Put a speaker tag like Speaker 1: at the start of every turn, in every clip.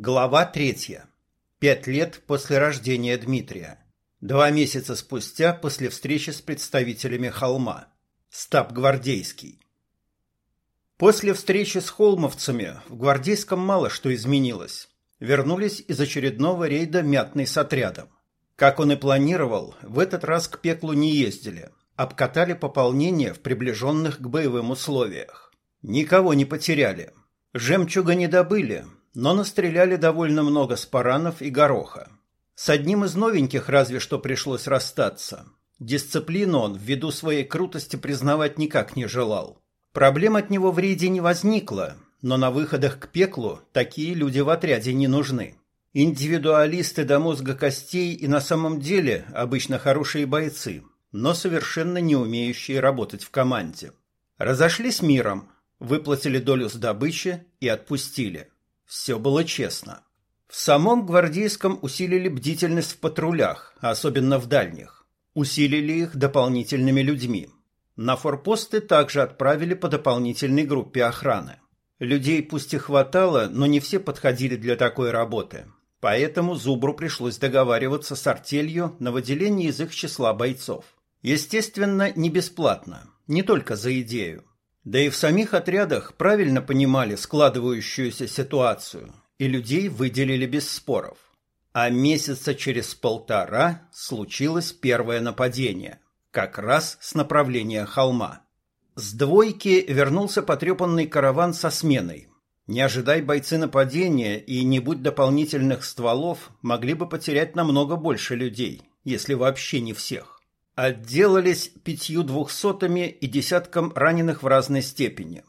Speaker 1: Глава третья. Пять лет после рождения Дмитрия. Два месяца спустя после встречи с представителями холма. Стаб Гвардейский. После встречи с холмовцами в Гвардейском мало что изменилось. Вернулись из очередного рейда Мятный с отрядом. Как он и планировал, в этот раз к пеклу не ездили. Обкатали пополнение в приближенных к боевым условиях. Никого не потеряли. Жемчуга не добыли, но настреляли довольно много спаранов и гороха. С одним из новеньких разве что пришлось расстаться. Дисциплину он ввиду своей крутости признавать никак не желал. Проблем от него в рейде не возникло, но на выходах к пеклу такие люди в отряде не нужны. Индивидуалисты до мозга костей и на самом деле обычно хорошие бойцы, но совершенно не умеющие работать в команде. Разошлись миром, выплатили долю с добычи и отпустили. Все было честно. В самом гвардейском усилили бдительность в патрулях, особенно в дальних. Усилили их дополнительными людьми. На форпосты также отправили по дополнительной группе охраны. Людей пусть и хватало, но не все подходили для такой работы. Поэтому Зубру пришлось договариваться с артелью на выделение из их числа бойцов. Естественно, не бесплатно, не только за идею. Да и в самих отрядах правильно понимали складывающуюся ситуацию, и людей выделили без споров. А месяца через полтора случилось первое нападение, как раз с направления холма. С двойки вернулся потрепанный караван со сменой. Не ожидай бойцы нападения и не будь дополнительных стволов, могли бы потерять намного больше людей, если вообще не всех. Отделались пятью двухсотыми и десятком раненых в разной степени.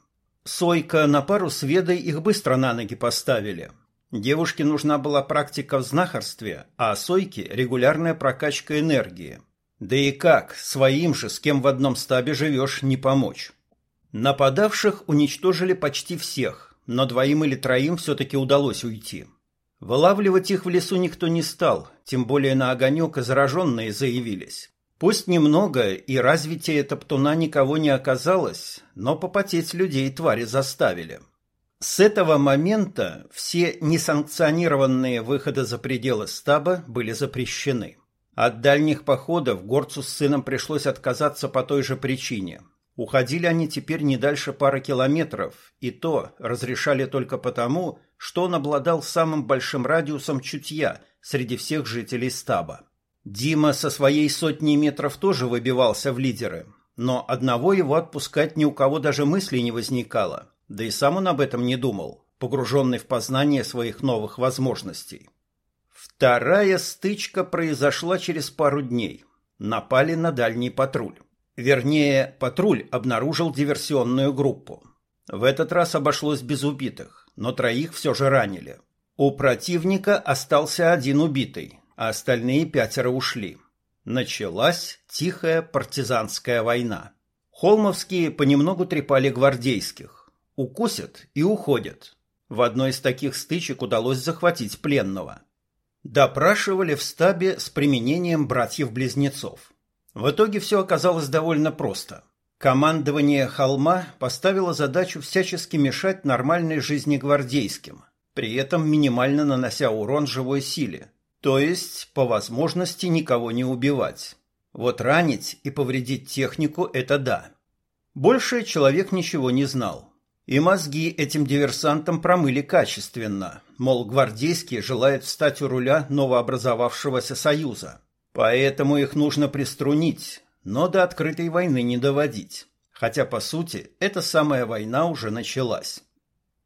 Speaker 1: Сойка на пару с Ведой их быстро на ноги поставили. Девушке нужна была практика в знахарстве, а Сойке – регулярная прокачка энергии. Да и как, своим же, с кем в одном стабе живешь, не помочь. Нападавших уничтожили почти всех, но двоим или троим все-таки удалось уйти. Вылавливать их в лесу никто не стал, тем более на огонек зараженные заявились. Пусть немного и развитие топтуна никого не оказалось, но попотеть людей твари заставили. С этого момента все несанкционированные выходы за пределы стаба были запрещены. От дальних походов горцу с сыном пришлось отказаться по той же причине. Уходили они теперь не дальше пары километров, и то разрешали только потому, что он обладал самым большим радиусом чутья среди всех жителей стаба. Дима со своей сотней метров тоже выбивался в лидеры, но одного его отпускать ни у кого даже мысли не возникало, да и сам он об этом не думал, погруженный в познание своих новых возможностей. Вторая стычка произошла через пару дней. Напали на дальний патруль. Вернее, патруль обнаружил диверсионную группу. В этот раз обошлось без убитых, но троих все же ранили. У противника остался один убитый, а остальные пятеро ушли. Началась тихая партизанская война. Холмовские понемногу трепали гвардейских. Укусят и уходят. В одной из таких стычек удалось захватить пленного. Допрашивали в стабе с применением братьев-близнецов. В итоге все оказалось довольно просто. Командование холма поставило задачу всячески мешать нормальной жизни гвардейским, при этом минимально нанося урон живой силе, то есть, по возможности, никого не убивать. Вот ранить и повредить технику – это да. Больше человек ничего не знал. И мозги этим диверсантам промыли качественно, мол, гвардейские желают встать у руля новообразовавшегося союза. Поэтому их нужно приструнить, но до открытой войны не доводить. Хотя, по сути, эта самая война уже началась.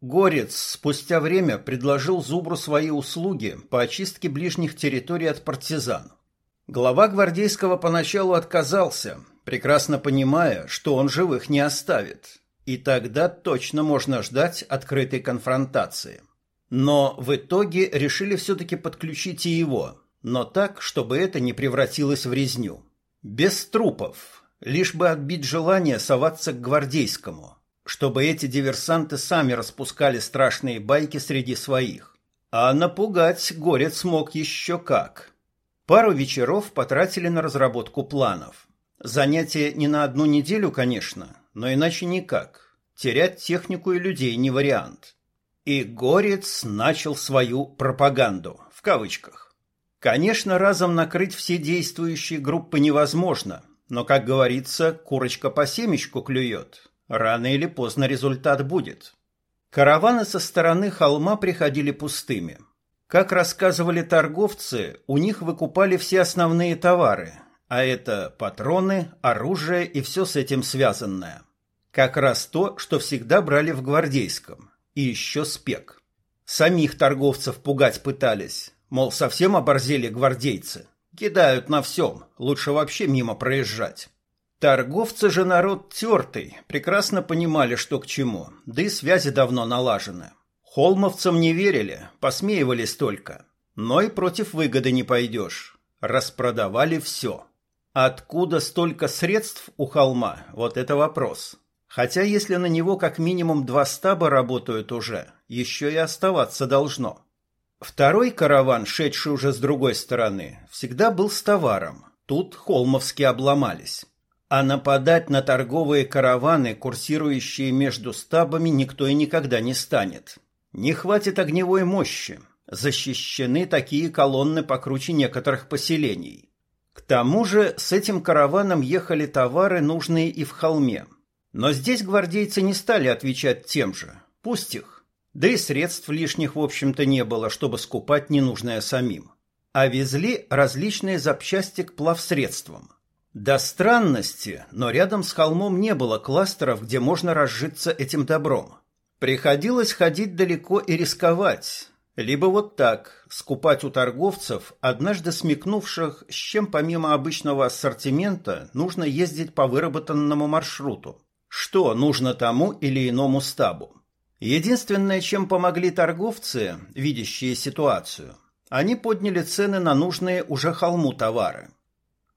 Speaker 1: Горец спустя время предложил Зубру свои услуги по очистке ближних территорий от партизан. Глава гвардейского поначалу отказался, прекрасно понимая, что он живых не оставит. И тогда точно можно ждать открытой конфронтации. Но в итоге решили все-таки подключить и его, но так, чтобы это не превратилось в резню. Без трупов, лишь бы отбить желание соваться к гвардейскому – чтобы эти диверсанты сами распускали страшные байки среди своих. А напугать горец смог еще как. Пару вечеров потратили на разработку планов. Занятие не на одну неделю, конечно, но иначе никак. Терять технику и людей не вариант. И Горец начал свою пропаганду, в кавычках. Конечно, разом накрыть все действующие группы невозможно, но, как говорится, курочка по семечку клюет. Рано или поздно результат будет. Караваны со стороны холма приходили пустыми. Как рассказывали торговцы, у них выкупали все основные товары, а это патроны, оружие и все с этим связанное. Как раз то, что всегда брали в гвардейском. И еще спек. Самих торговцев пугать пытались, мол, совсем оборзели гвардейцы. Кидают на всем, лучше вообще мимо проезжать. Торговцы же народ тертый, прекрасно понимали, что к чему, да и связи давно налажены. Холмовцам не верили, посмеивались только. Но и против выгоды не пойдешь. Распродавали все. Откуда столько средств у холма, вот это вопрос. Хотя если на него как минимум два стаба работают уже, еще и оставаться должно. Второй караван, шедший уже с другой стороны, всегда был с товаром. Тут холмовские обломались. А нападать на торговые караваны, курсирующие между стабами, никто и никогда не станет. Не хватит огневой мощи. Защищены такие колонны покруче некоторых поселений. К тому же с этим караваном ехали товары, нужные и в холме. Но здесь гвардейцы не стали отвечать тем же. Пусть их. Да и средств лишних, в общем-то, не было, чтобы скупать ненужное самим. А везли различные запчасти к плавсредствам. До странности, но рядом с холмом не было кластеров, где можно разжиться этим добром. Приходилось ходить далеко и рисковать, либо вот так, скупать у торговцев, однажды смекнувших, с чем помимо обычного ассортимента нужно ездить по выработанному маршруту. Что нужно тому или иному стабу. Единственное, чем помогли торговцы, видящие ситуацию, они подняли цены на нужные уже холму товары.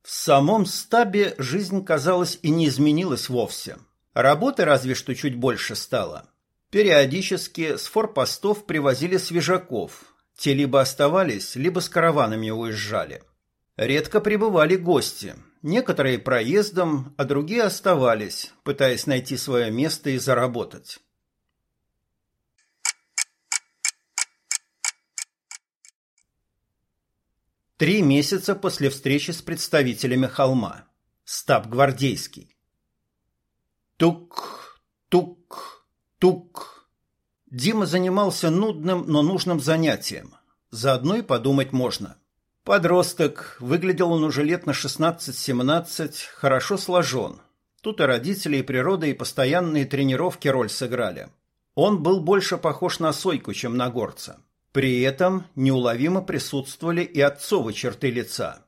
Speaker 1: В самом стабе жизнь, казалось, и не изменилась вовсе. Работы разве что чуть больше стало – Периодически с форпостов привозили свежаков. Те либо оставались, либо с караванами уезжали. Редко прибывали гости. Некоторые проездом, а другие оставались, пытаясь найти свое место и заработать. Три месяца после встречи с представителями холма. Стаб гвардейский. Тук, тук, Тук. Дима занимался нудным, но нужным занятием. Заодно и подумать можно. Подросток, выглядел он уже лет на 16-17, хорошо сложен. Тут и родители, и природа, и постоянные тренировки роль сыграли. Он был больше похож на Сойку, чем на горца. При этом неуловимо присутствовали и отцовы черты лица.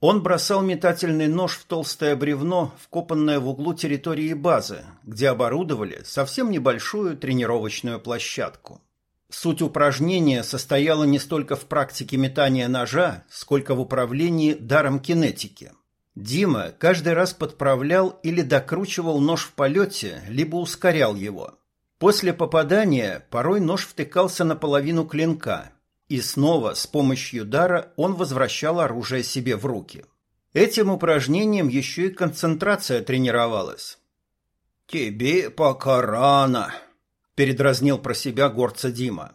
Speaker 1: Он бросал метательный нож в толстое бревно, вкопанное в углу территории базы, где оборудовали совсем небольшую тренировочную площадку. Суть упражнения состояла не столько в практике метания ножа, сколько в управлении даром кинетики. Дима каждый раз подправлял или докручивал нож в полете, либо ускорял его. После попадания порой нож втыкался наполовину клинка, и снова с помощью дара он возвращал оружие себе в руки. Этим упражнением еще и концентрация тренировалась. «Тебе пока рано», — передразнил про себя горца Дима.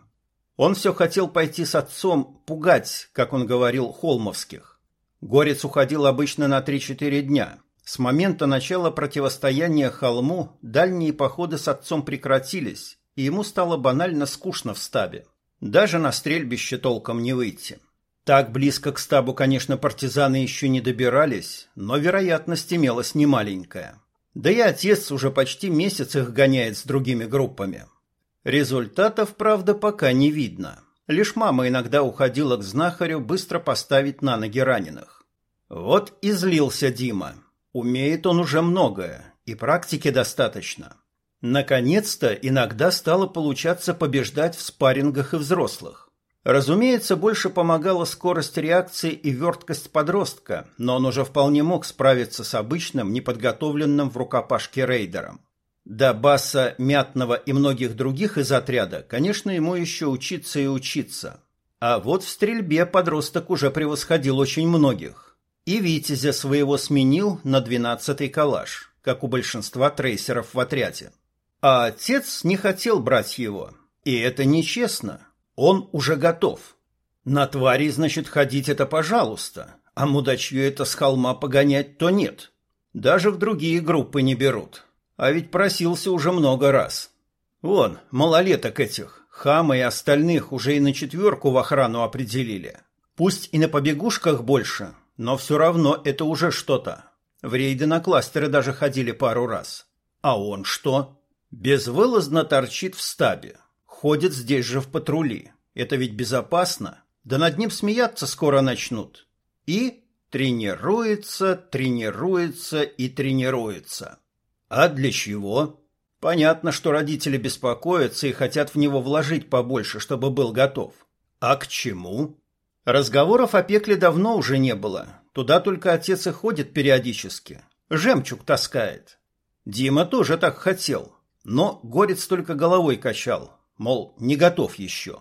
Speaker 1: Он все хотел пойти с отцом пугать, как он говорил, холмовских. Горец уходил обычно на 3-4 дня. С момента начала противостояния холму дальние походы с отцом прекратились, и ему стало банально скучно в стабе. Даже на стрельбище толком не выйти. Так близко к стабу, конечно, партизаны еще не добирались, но вероятность имелась немаленькая. Да и отец уже почти месяц их гоняет с другими группами. Результатов, правда, пока не видно. Лишь мама иногда уходила к знахарю быстро поставить на ноги раненых. Вот и злился Дима. Умеет он уже многое, и практики достаточно. Наконец-то иногда стало получаться побеждать в спаррингах и взрослых. Разумеется, больше помогала скорость реакции и верткость подростка, но он уже вполне мог справиться с обычным, неподготовленным в рукопашке рейдером. До Баса, Мятного и многих других из отряда, конечно, ему еще учиться и учиться. А вот в стрельбе подросток уже превосходил очень многих. И Витязя своего сменил на двенадцатый калаш, как у большинства трейсеров в отряде. А отец не хотел брать его. И это нечестно. Он уже готов. На твари, значит, ходить это пожалуйста, а мудачью это с холма погонять то нет. Даже в другие группы не берут. А ведь просился уже много раз. Вон, малолеток этих, хама и остальных уже и на четверку в охрану определили. Пусть и на побегушках больше, но все равно это уже что-то. В рейды на кластеры даже ходили пару раз. А он что? Безвылазно торчит в стабе. Ходит здесь же в патрули. Это ведь безопасно. Да над ним смеяться скоро начнут. И тренируется, тренируется и тренируется. А для чего? Понятно, что родители беспокоятся и хотят в него вложить побольше, чтобы был готов. А к чему? Разговоров о пекле давно уже не было. Туда только отец и ходит периодически. Жемчуг таскает. Дима тоже так хотел. Но горец только головой качал. Мол, не готов еще.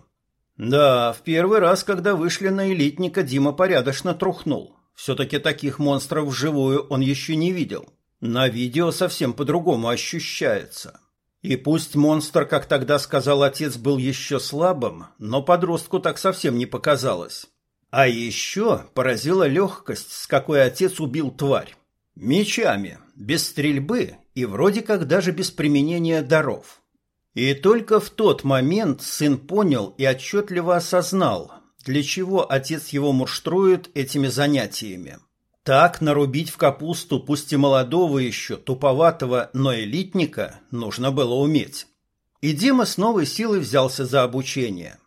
Speaker 1: Да, в первый раз, когда вышли на элитника, Дима порядочно трухнул. Все-таки таких монстров вживую он еще не видел. На видео совсем по-другому ощущается. И пусть монстр, как тогда сказал отец, был еще слабым, но подростку так совсем не показалось. А еще поразила легкость, с какой отец убил тварь. Мечами, без стрельбы и вроде как даже без применения даров. И только в тот момент сын понял и отчетливо осознал, для чего отец его муштрует этими занятиями. Так нарубить в капусту, пусть и молодого еще, туповатого, но элитника, нужно было уметь. И Дима с новой силой взялся за обучение.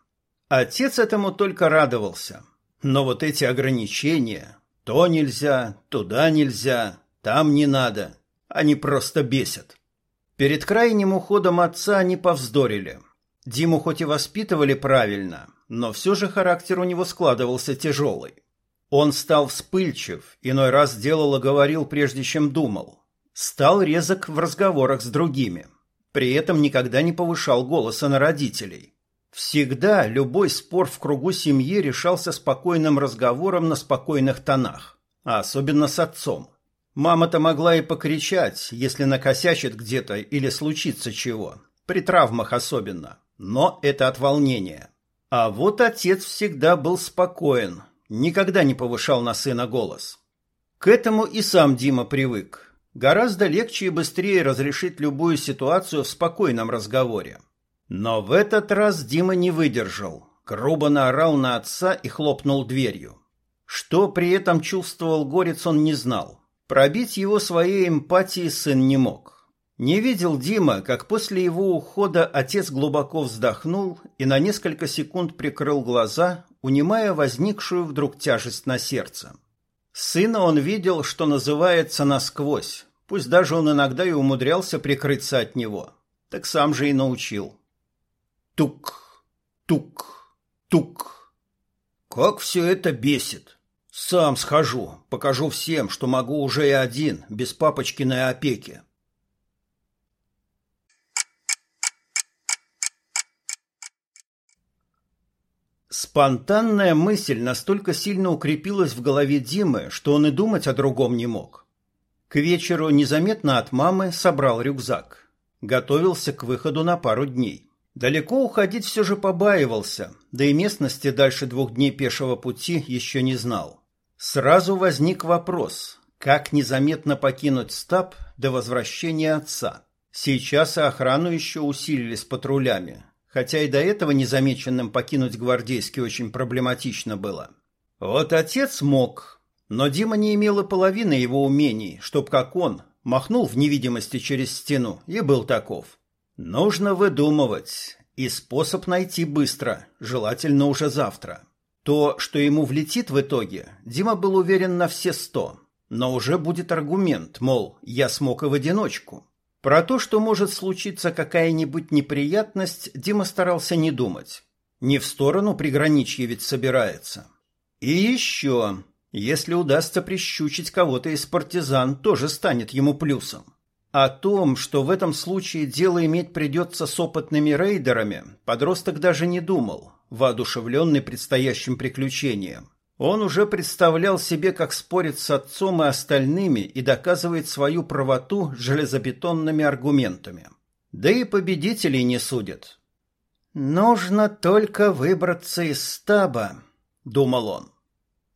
Speaker 1: Отец этому только радовался. Но вот эти ограничения, то нельзя, туда нельзя, там не надо, они просто бесят. Перед крайним уходом отца они повздорили. Диму хоть и воспитывали правильно, но все же характер у него складывался тяжелый. Он стал вспыльчив, иной раз делал и говорил, прежде чем думал. Стал резок в разговорах с другими. При этом никогда не повышал голоса на родителей. Всегда любой спор в кругу семьи решался спокойным разговором на спокойных тонах, а особенно с отцом. Мама-то могла и покричать, если накосячит где-то или случится чего, при травмах особенно, но это от волнения. А вот отец всегда был спокоен, никогда не повышал на сына голос. К этому и сам Дима привык. Гораздо легче и быстрее разрешить любую ситуацию в спокойном разговоре. Но в этот раз Дима не выдержал, грубо наорал на отца и хлопнул дверью. Что при этом чувствовал Горец, он не знал. Пробить его своей эмпатией сын не мог. Не видел Дима, как после его ухода отец глубоко вздохнул и на несколько секунд прикрыл глаза, унимая возникшую вдруг тяжесть на сердце. Сына он видел, что называется, насквозь, пусть даже он иногда и умудрялся прикрыться от него. Так сам же и научил. Тук, тук, тук. Как все это бесит! Сам схожу, покажу всем, что могу уже и один, без папочкиной опеки. Спонтанная мысль настолько сильно укрепилась в голове Димы, что он и думать о другом не мог. К вечеру незаметно от мамы собрал рюкзак. Готовился к выходу на пару дней. Далеко уходить все же побаивался, да и местности дальше двух дней пешего пути еще не знал. Сразу возник вопрос, как незаметно покинуть стаб до возвращения отца. Сейчас и охрану еще усилили с патрулями, хотя и до этого незамеченным покинуть гвардейский очень проблематично было. Вот отец мог, но Дима не имел и половины его умений, чтоб как он махнул в невидимости через стену и был таков. Нужно выдумывать и способ найти быстро, желательно уже завтра. То, что ему влетит в итоге, Дима был уверен на все сто. Но уже будет аргумент, мол, я смог и в одиночку. Про то, что может случиться какая-нибудь неприятность, Дима старался не думать. Не в сторону приграничья ведь собирается. И еще, если удастся прищучить кого-то из партизан, тоже станет ему плюсом. О том, что в этом случае дело иметь придется с опытными рейдерами, подросток даже не думал, воодушевленный предстоящим приключением. Он уже представлял себе, как спорит с отцом и остальными и доказывает свою правоту железобетонными аргументами. Да и победителей не судят. «Нужно только выбраться из стаба», — думал он.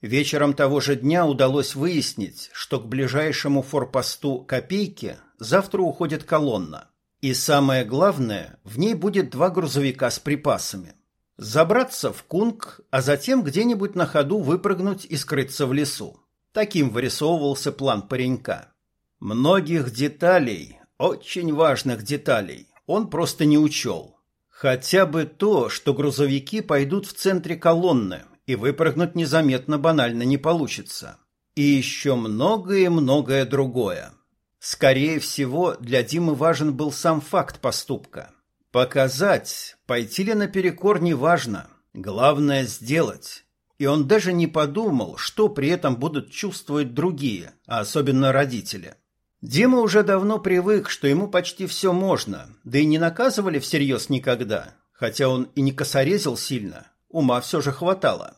Speaker 1: Вечером того же дня удалось выяснить, что к ближайшему форпосту Копейки завтра уходит колонна. И самое главное, в ней будет два грузовика с припасами. Забраться в Кунг, а затем где-нибудь на ходу выпрыгнуть и скрыться в лесу. Таким вырисовывался план паренька. Многих деталей, очень важных деталей, он просто не учел. Хотя бы то, что грузовики пойдут в центре колонны, и выпрыгнуть незаметно банально не получится. И еще многое-многое другое. Скорее всего, для Димы важен был сам факт поступка. Показать, пойти ли наперекор не важно. Главное сделать. И он даже не подумал, что при этом будут чувствовать другие, а особенно родители. Дима уже давно привык, что ему почти все можно, да и не наказывали всерьез никогда, хотя он и не косорезил сильно, ума все же хватало.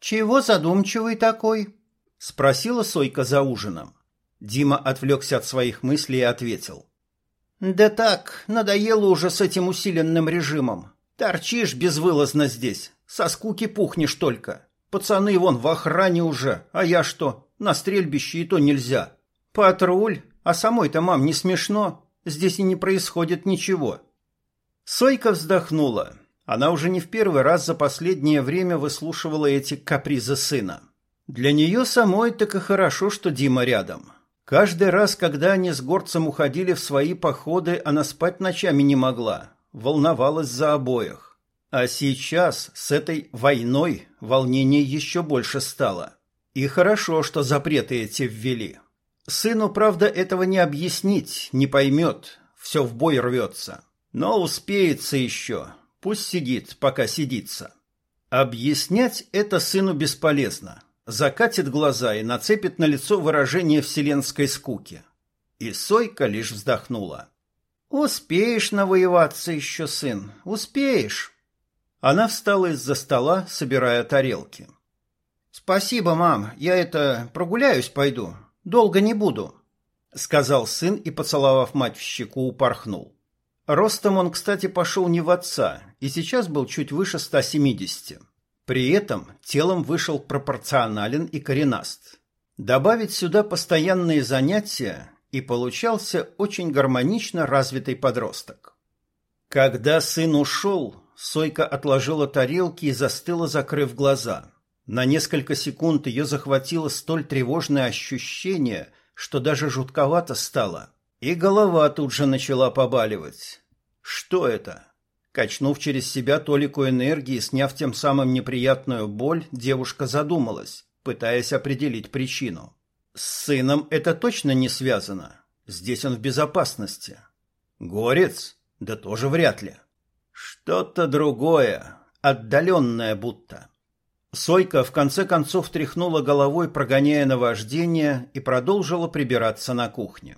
Speaker 1: «Чего задумчивый такой?» — спросила Сойка за ужином. Дима отвлекся от своих мыслей и ответил. «Да так, надоело уже с этим усиленным режимом. Торчишь безвылазно здесь, со скуки пухнешь только. Пацаны вон в охране уже, а я что, на стрельбище и то нельзя. Патруль, а самой-то, мам, не смешно. Здесь и не происходит ничего. Сойка вздохнула. Она уже не в первый раз за последнее время выслушивала эти капризы сына. Для нее самой так и хорошо, что Дима рядом. Каждый раз, когда они с горцем уходили в свои походы, она спать ночами не могла. Волновалась за обоих. А сейчас с этой войной волнение еще больше стало. И хорошо, что запреты эти ввели. Сыну, правда, этого не объяснить, не поймет, все в бой рвется. Но успеется еще, пусть сидит, пока сидится. Объяснять это сыну бесполезно. Закатит глаза и нацепит на лицо выражение вселенской скуки. И Сойка лишь вздохнула. «Успеешь навоеваться еще, сын, успеешь». Она встала из-за стола, собирая тарелки. «Спасибо, мам, я это, прогуляюсь пойду. Долго не буду», — сказал сын и, поцеловав мать в щеку, упорхнул. Ростом он, кстати, пошел не в отца и сейчас был чуть выше 170. При этом телом вышел пропорционален и коренаст. Добавить сюда постоянные занятия, и получался очень гармонично развитый подросток. Когда сын ушел, Сойка отложила тарелки и застыла, закрыв глаза. На несколько секунд ее захватило столь тревожное ощущение, что даже жутковато стало. И голова тут же начала побаливать. Что это? Качнув через себя толику энергии, сняв тем самым неприятную боль, девушка задумалась, пытаясь определить причину. С сыном это точно не связано. Здесь он в безопасности. Горец? Да тоже вряд ли. Что-то другое, отдаленное будто. Сойка в конце концов тряхнула головой, прогоняя наваждение, и продолжила прибираться на кухне.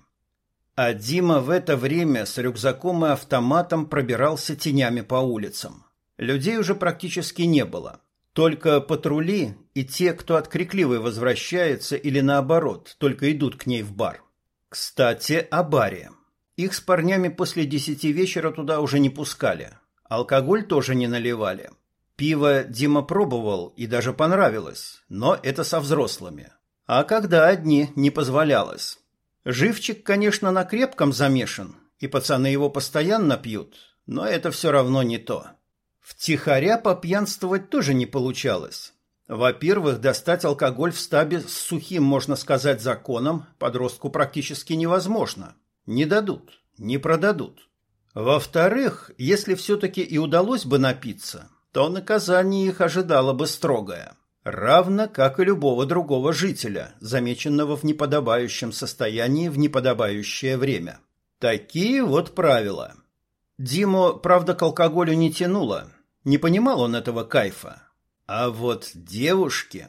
Speaker 1: А Дима в это время с рюкзаком и автоматом пробирался тенями по улицам. Людей уже практически не было. Только патрули и те, кто от крикливой возвращается или наоборот, только идут к ней в бар. Кстати, о баре. Их с парнями после десяти вечера туда уже не пускали. Алкоголь тоже не наливали. Пиво Дима пробовал и даже понравилось, но это со взрослыми. А когда одни, не позволялось. Живчик, конечно, на крепком замешан, и пацаны его постоянно пьют, но это все равно не то. Втихаря попьянствовать тоже не получалось. Во-первых, достать алкоголь в стабе с сухим, можно сказать, законом подростку практически невозможно. Не дадут, не продадут. Во-вторых, если все-таки и удалось бы напиться, то наказание их ожидало бы строгое, равно как и любого другого жителя, замеченного в неподобающем состоянии в неподобающее время. Такие вот правила. Диму, правда, к алкоголю не тянуло, не понимал он этого кайфа. А вот девушки...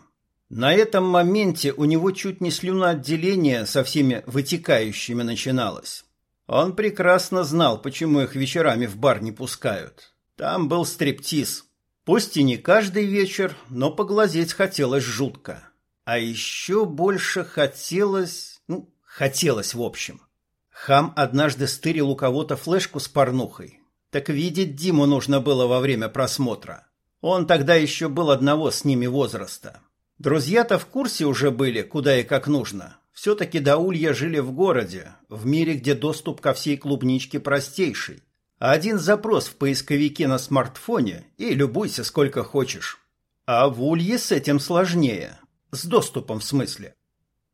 Speaker 1: На этом моменте у него чуть не слюноотделение со всеми вытекающими начиналось. Он прекрасно знал, почему их вечерами в бар не пускают. Там был стриптиз. Пусть и не каждый вечер, но поглазеть хотелось жутко. А еще больше хотелось... Ну, Хотелось, в общем. Хам однажды стырил у кого-то флешку с порнухой. Так видеть Диму нужно было во время просмотра. Он тогда еще был одного с ними возраста. Друзья-то в курсе уже были, куда и как нужно. Все-таки до Улья жили в городе, в мире, где доступ ко всей клубничке простейший. Один запрос в поисковике на смартфоне и любуйся сколько хочешь. А в Улье с этим сложнее. С доступом в смысле.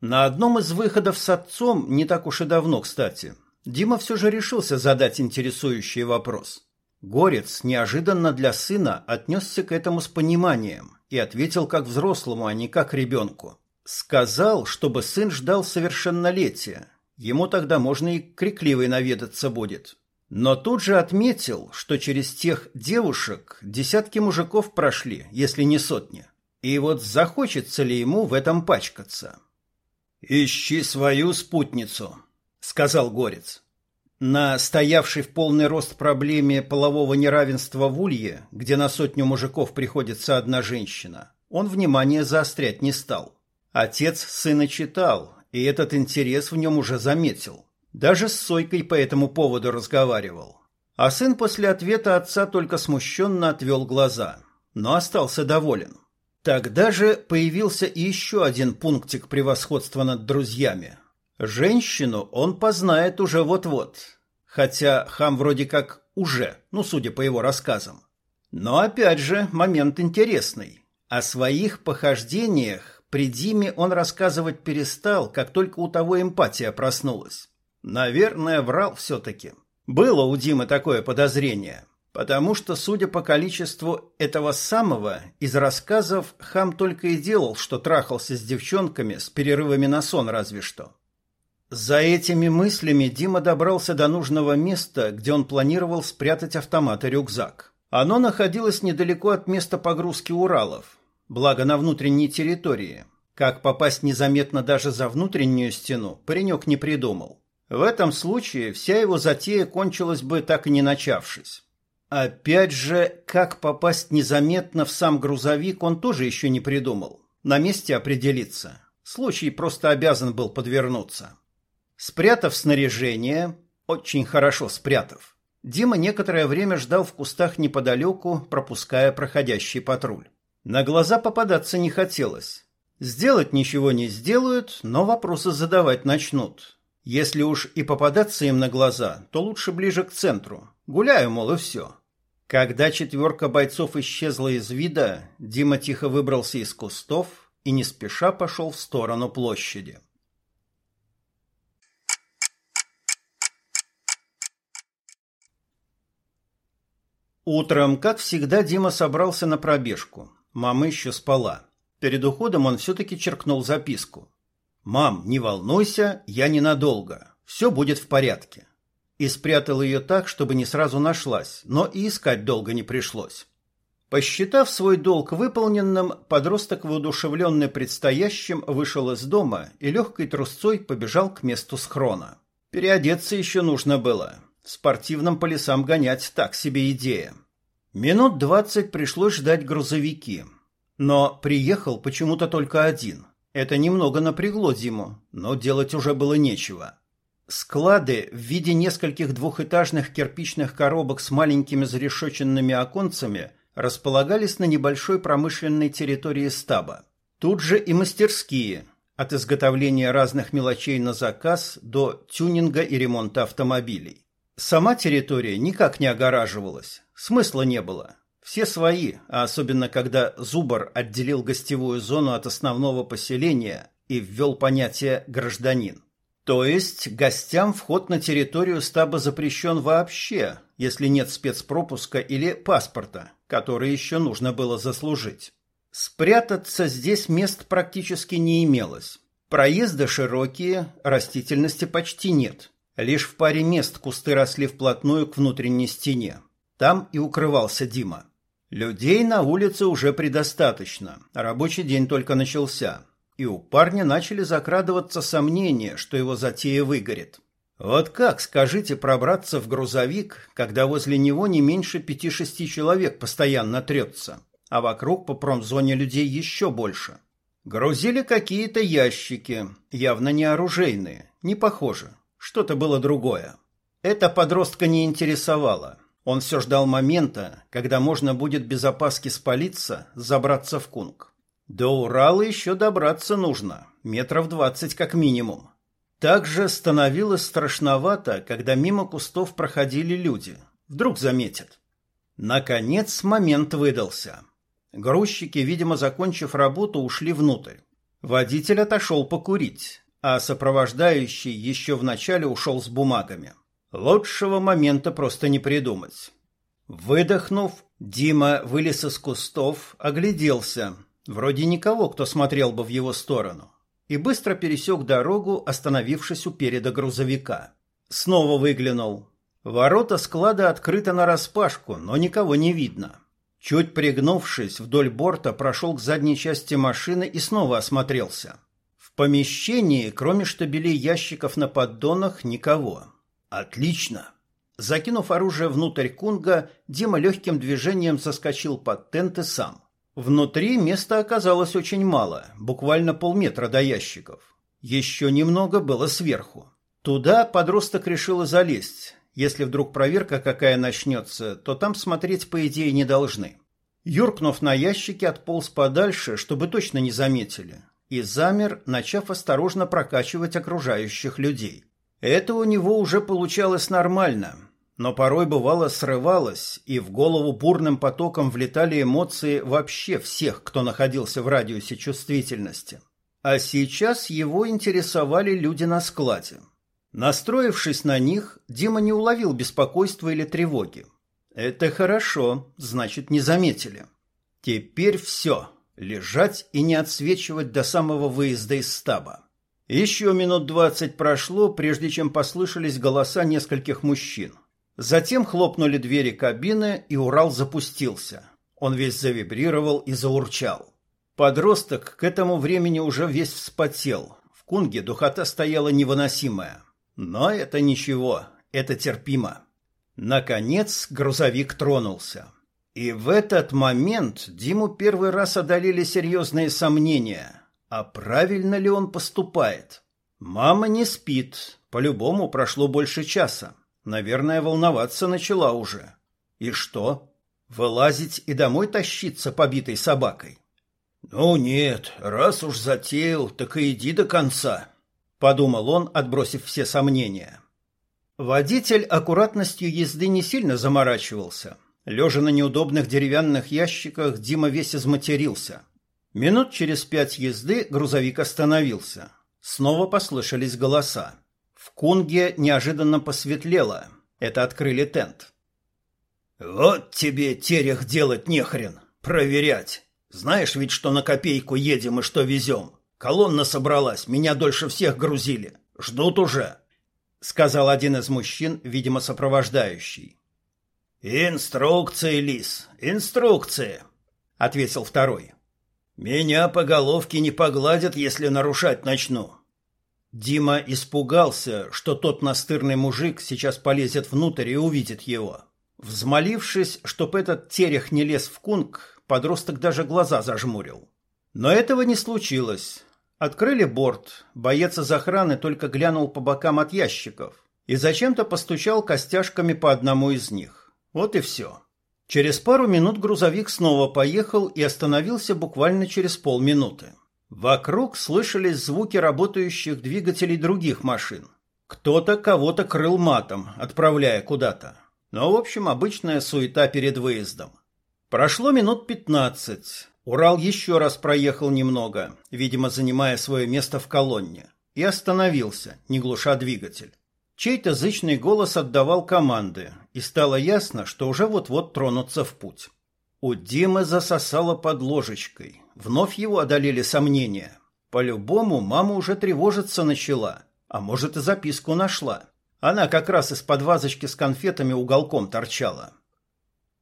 Speaker 1: На одном из выходов с отцом, не так уж и давно, кстати, Дима все же решился задать интересующий вопрос. Горец неожиданно для сына отнесся к этому с пониманием и ответил как взрослому, а не как ребенку. Сказал, чтобы сын ждал совершеннолетия. Ему тогда можно и крикливый наведаться будет. Но тут же отметил, что через тех девушек десятки мужиков прошли, если не сотни. И вот захочется ли ему в этом пачкаться? «Ищи свою спутницу», — сказал Горец. На стоявшей в полный рост проблеме полового неравенства в Улье, где на сотню мужиков приходится одна женщина, он внимание заострять не стал. Отец сына читал, и этот интерес в нем уже заметил. Даже с Сойкой по этому поводу разговаривал. А сын после ответа отца только смущенно отвел глаза, но остался доволен. Тогда же появился еще один пунктик превосходства над друзьями. Женщину он познает уже вот-вот, хотя хам вроде как уже, ну, судя по его рассказам. Но опять же, момент интересный. О своих похождениях при Диме он рассказывать перестал, как только у того эмпатия проснулась. Наверное, врал все-таки. Было у Димы такое подозрение. Потому что, судя по количеству этого самого, из рассказов хам только и делал, что трахался с девчонками с перерывами на сон разве что. За этими мыслями Дима добрался до нужного места, где он планировал спрятать автомат и рюкзак. Оно находилось недалеко от места погрузки Уралов, благо на внутренней территории. Как попасть незаметно даже за внутреннюю стену, паренек не придумал. В этом случае вся его затея кончилась бы так и не начавшись. Опять же, как попасть незаметно в сам грузовик, он тоже еще не придумал. На месте определиться. Случай просто обязан был подвернуться. Спрятав снаряжение, очень хорошо спрятав, Дима некоторое время ждал в кустах неподалеку, пропуская проходящий патруль. На глаза попадаться не хотелось. Сделать ничего не сделают, но вопросы задавать начнут. Если уж и попадаться им на глаза, то лучше ближе к центру. Гуляю, мол, и все. Когда четверка бойцов исчезла из вида, Дима тихо выбрался из кустов и не спеша пошел в сторону площади. Утром, как всегда, Дима собрался на пробежку. Мама еще спала. Перед уходом он все-таки черкнул записку. «Мам, не волнуйся, я ненадолго. Все будет в порядке и спрятал ее так, чтобы не сразу нашлась, но и искать долго не пришлось. Посчитав свой долг выполненным, подросток, воодушевленный предстоящим, вышел из дома и легкой трусцой побежал к месту схрона. Переодеться еще нужно было. В спортивном по лесам гонять так себе идея. Минут двадцать пришлось ждать грузовики. Но приехал почему-то только один. Это немного напрягло Диму, но делать уже было нечего. Склады в виде нескольких двухэтажных кирпичных коробок с маленькими зарешоченными оконцами располагались на небольшой промышленной территории стаба. Тут же и мастерские, от изготовления разных мелочей на заказ до тюнинга и ремонта автомобилей. Сама территория никак не огораживалась, смысла не было. Все свои, а особенно когда Зубар отделил гостевую зону от основного поселения и ввел понятие «гражданин». То есть гостям вход на территорию стаба запрещен вообще, если нет спецпропуска или паспорта, который еще нужно было заслужить. Спрятаться здесь мест практически не имелось. Проезды широкие, растительности почти нет. Лишь в паре мест кусты росли вплотную к внутренней стене. Там и укрывался Дима. Людей на улице уже предостаточно, рабочий день только начался и у парня начали закрадываться сомнения, что его затея выгорит. Вот как, скажите, пробраться в грузовик, когда возле него не меньше пяти-шести человек постоянно трется, а вокруг по промзоне людей еще больше? Грузили какие-то ящики, явно не оружейные, Не похоже. Что-то было другое. Это подростка не интересовало. Он все ждал момента, когда можно будет без опаски спалиться, забраться в кунг. До Урала еще добраться нужно, метров двадцать как минимум. Также становилось страшновато, когда мимо кустов проходили люди. Вдруг заметят. Наконец момент выдался. Грузчики, видимо, закончив работу, ушли внутрь. Водитель отошел покурить, а сопровождающий еще вначале ушел с бумагами. Лучшего момента просто не придумать. Выдохнув, Дима вылез из кустов, огляделся. Вроде никого, кто смотрел бы в его сторону и быстро пересек дорогу, остановившись у переда грузовика. Снова выглянул. Ворота склада открыты нараспашку, но никого не видно. Чуть пригнувшись, вдоль борта прошел к задней части машины и снова осмотрелся. В помещении, кроме штабелей ящиков на поддонах, никого. Отлично. Закинув оружие внутрь кунга, Дима легким движением заскочил под тент и сам. Внутри места оказалось очень мало, буквально полметра до ящиков. Еще немного было сверху. Туда подросток решил залезть. Если вдруг проверка какая начнется, то там смотреть, по идее, не должны. Юркнув на ящики, отполз подальше, чтобы точно не заметили, и замер, начав осторожно прокачивать окружающих людей. Это у него уже получалось нормально, но порой бывало срывалось, и в голову бурным потоком влетали эмоции вообще всех, кто находился в радиусе чувствительности. А сейчас его интересовали люди на складе. Настроившись на них, Дима не уловил беспокойства или тревоги. Это хорошо, значит, не заметили. Теперь все. Лежать и не отсвечивать до самого выезда из стаба. Еще минут двадцать прошло, прежде чем послышались голоса нескольких мужчин. Затем хлопнули двери кабины, и Урал запустился. Он весь завибрировал и заурчал. Подросток к этому времени уже весь вспотел. В кунге духота стояла невыносимая. Но это ничего, это терпимо. Наконец грузовик тронулся. И в этот момент Диму первый раз одолели серьезные сомнения. А правильно ли он поступает? Мама не спит, по-любому прошло больше часа. Наверное, волноваться начала уже. И что? Вылазить и домой тащиться побитой собакой? Ну нет, раз уж затеял, так и иди до конца, подумал он, отбросив все сомнения. Водитель аккуратностью езды не сильно заморачивался. Лежа на неудобных деревянных ящиках, Дима весь изматерился. Минут через пять езды грузовик остановился. Снова послышались голоса. В Кунге неожиданно посветлело. Это открыли тент. «Вот тебе терех делать нехрен, проверять. Знаешь ведь, что на копейку едем и что везем. Колонна собралась, меня дольше всех грузили. Ждут уже», — сказал один из мужчин, видимо, сопровождающий. «Инструкции, Лис, инструкции», — ответил второй. «Меня по головке не погладят, если нарушать начну. Дима испугался, что тот настырный мужик сейчас полезет внутрь и увидит его. Взмолившись, чтоб этот терех не лез в кунг, подросток даже глаза зажмурил. Но этого не случилось. Открыли борт, боец из охраны только глянул по бокам от ящиков и зачем-то постучал костяшками по одному из них. Вот и все. Через пару минут грузовик снова поехал и остановился буквально через полминуты. Вокруг слышались звуки работающих двигателей других машин. Кто-то кого-то крыл матом, отправляя куда-то. Но, в общем, обычная суета перед выездом. Прошло минут пятнадцать. Урал еще раз проехал немного, видимо, занимая свое место в колонне, и остановился, не глуша двигатель. Чей-то зычный голос отдавал команды, и стало ясно, что уже вот-вот тронутся в путь. У Димы засосало под ложечкой. Вновь его одолели сомнения. По-любому мама уже тревожиться начала, а может и записку нашла. Она как раз из-под вазочки с конфетами уголком торчала.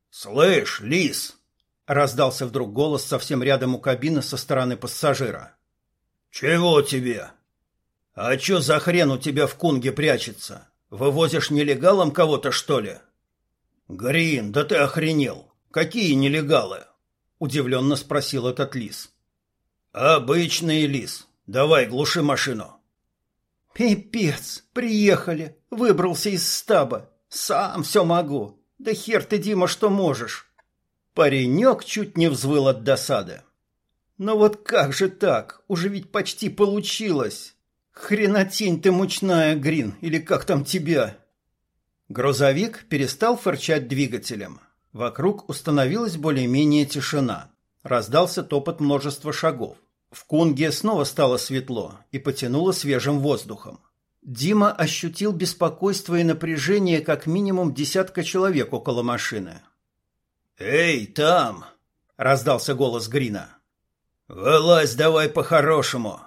Speaker 1: «Слышь, лис!» — раздался вдруг голос совсем рядом у кабины со стороны пассажира. «Чего тебе?» «А чё за хрен у тебя в кунге прячется? Вывозишь нелегалом кого-то, что ли?» «Грин, да ты охренел! Какие нелегалы?» удивленно спросил этот лис. Обычный лис. Давай, глуши машину. Пипец, приехали, выбрался из стаба. Сам все могу. Да хер ты, Дима, что можешь. Паренек чуть не взвыл от досады. Но вот как же так? Уже ведь почти получилось. Хренотень ты мучная, Грин, или как там тебя? Грузовик перестал фырчать двигателем. Вокруг установилась более-менее тишина. Раздался топот множества шагов. В Кунге снова стало светло и потянуло свежим воздухом. Дима ощутил беспокойство и напряжение как минимум десятка человек около машины. «Эй, там!» — раздался голос Грина. «Вылазь давай по-хорошему!»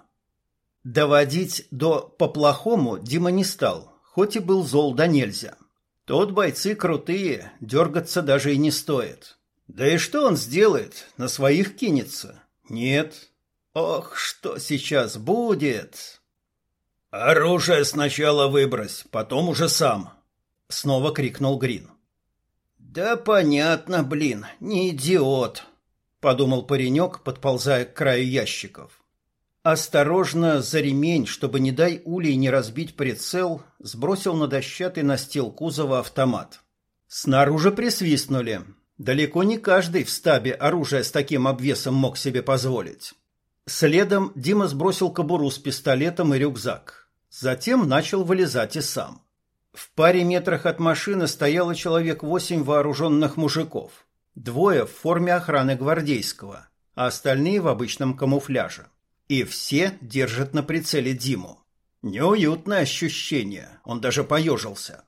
Speaker 1: Доводить до «по-плохому» Дима не стал, хоть и был зол да нельзя. Тут бойцы крутые, дергаться даже и не стоит. Да и что он сделает? На своих кинется? Нет. Ох, что сейчас будет? Оружие сначала выбрось, потом уже сам. Снова крикнул Грин. Да понятно, блин, не идиот, подумал паренек, подползая к краю ящиков. Осторожно за ремень, чтобы не дай улей не разбить прицел, сбросил на дощатый настил кузова автомат. Снаружи присвистнули. Далеко не каждый в стабе оружие с таким обвесом мог себе позволить. Следом Дима сбросил кобуру с пистолетом и рюкзак. Затем начал вылезать и сам. В паре метрах от машины стояло человек восемь вооруженных мужиков. Двое в форме охраны гвардейского, а остальные в обычном камуфляже. И все держат на прицеле Диму. Неуютное ощущение, он даже поежился.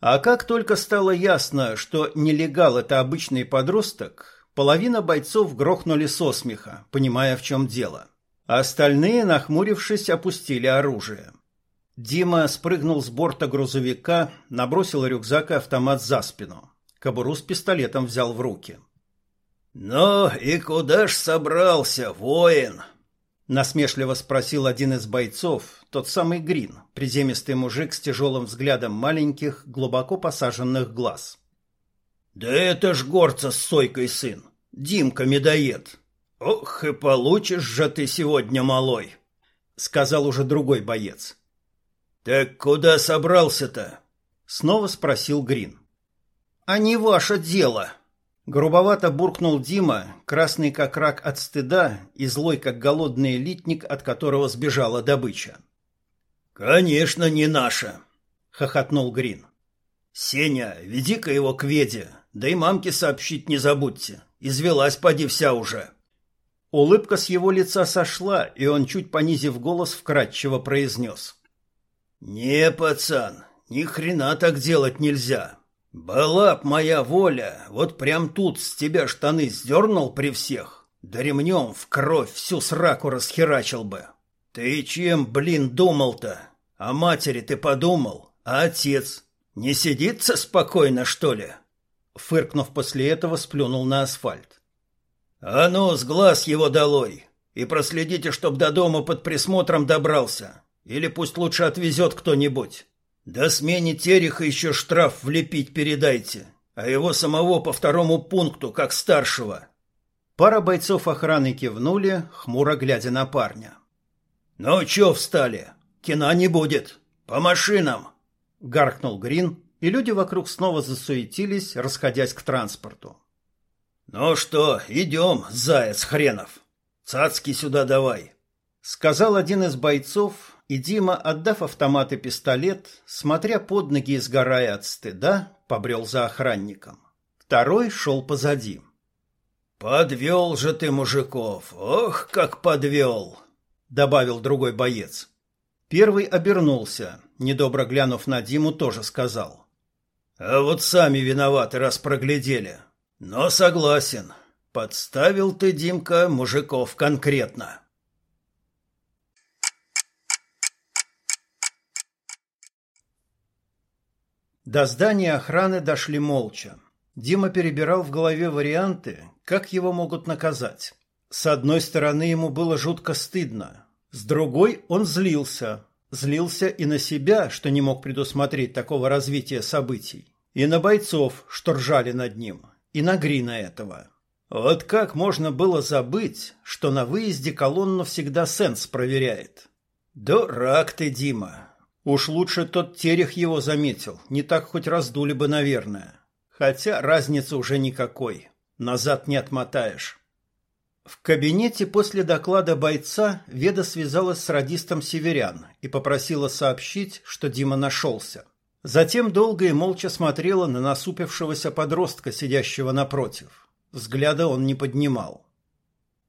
Speaker 1: А как только стало ясно, что нелегал это обычный подросток, половина бойцов грохнули со смеха, понимая, в чем дело. Остальные, нахмурившись, опустили оружие. Дима спрыгнул с борта грузовика, набросил рюкзак и автомат за спину. Кобуру с пистолетом взял в руки. «Ну и куда ж собрался, воин?» Насмешливо спросил один из бойцов, тот самый Грин, приземистый мужик с тяжелым взглядом маленьких, глубоко посаженных глаз. «Да это ж горца с сойкой сын, Димка-медоед. Ох, и получишь же ты сегодня, малой!» — сказал уже другой боец. «Так куда собрался-то?» — снова спросил Грин. «А не ваше дело!» Грубовато буркнул Дима, красный как рак от стыда и злой как голодный элитник, от которого сбежала добыча. «Конечно, не наша!» — хохотнул Грин. «Сеня, веди-ка его к Веде, да и мамке сообщить не забудьте. Извелась поди вся уже». Улыбка с его лица сошла, и он, чуть понизив голос, вкратчиво произнес. «Не, пацан, ни хрена так делать нельзя. «Была б моя воля, вот прям тут с тебя штаны сдернул при всех, да ремнем в кровь всю сраку расхерачил бы. Ты чем, блин, думал-то? О матери ты подумал? А отец? Не сидится спокойно, что ли?» Фыркнув после этого, сплюнул на асфальт. «А ну, с глаз его долой! И проследите, чтоб до дома под присмотром добрался. Или пусть лучше отвезет кто-нибудь. До смене тереха еще штраф влепить передайте, а его самого по второму пункту, как старшего. Пара бойцов охраны кивнули, хмуро глядя на парня. Ну чё встали? Кино не будет. По машинам, гаркнул Грин, и люди вокруг снова засуетились, расходясь к транспорту. Ну что, идем, заяц хренов. Цацки сюда давай, сказал один из бойцов, и Дима, отдав автомат и пистолет, смотря под ноги и сгорая от стыда, побрел за охранником. Второй шел позади. «Подвел же ты мужиков! Ох, как подвел!» — добавил другой боец. Первый обернулся, недобро глянув на Диму, тоже сказал. «А вот сами виноваты, раз проглядели. Но согласен, подставил ты, Димка, мужиков конкретно». До здания охраны дошли молча. Дима перебирал в голове варианты, как его могут наказать. С одной стороны, ему было жутко стыдно. С другой, он злился. Злился и на себя, что не мог предусмотреть такого развития событий. И на бойцов, что ржали над ним. И на Грина этого. Вот как можно было забыть, что на выезде колонну всегда сенс проверяет? Дурак ты, Дима. Уж лучше тот терех его заметил, не так хоть раздули бы, наверное. Хотя разницы уже никакой, назад не отмотаешь. В кабинете после доклада бойца Веда связалась с радистом «Северян» и попросила сообщить, что Дима нашелся. Затем долго и молча смотрела на насупившегося подростка, сидящего напротив. Взгляда он не поднимал.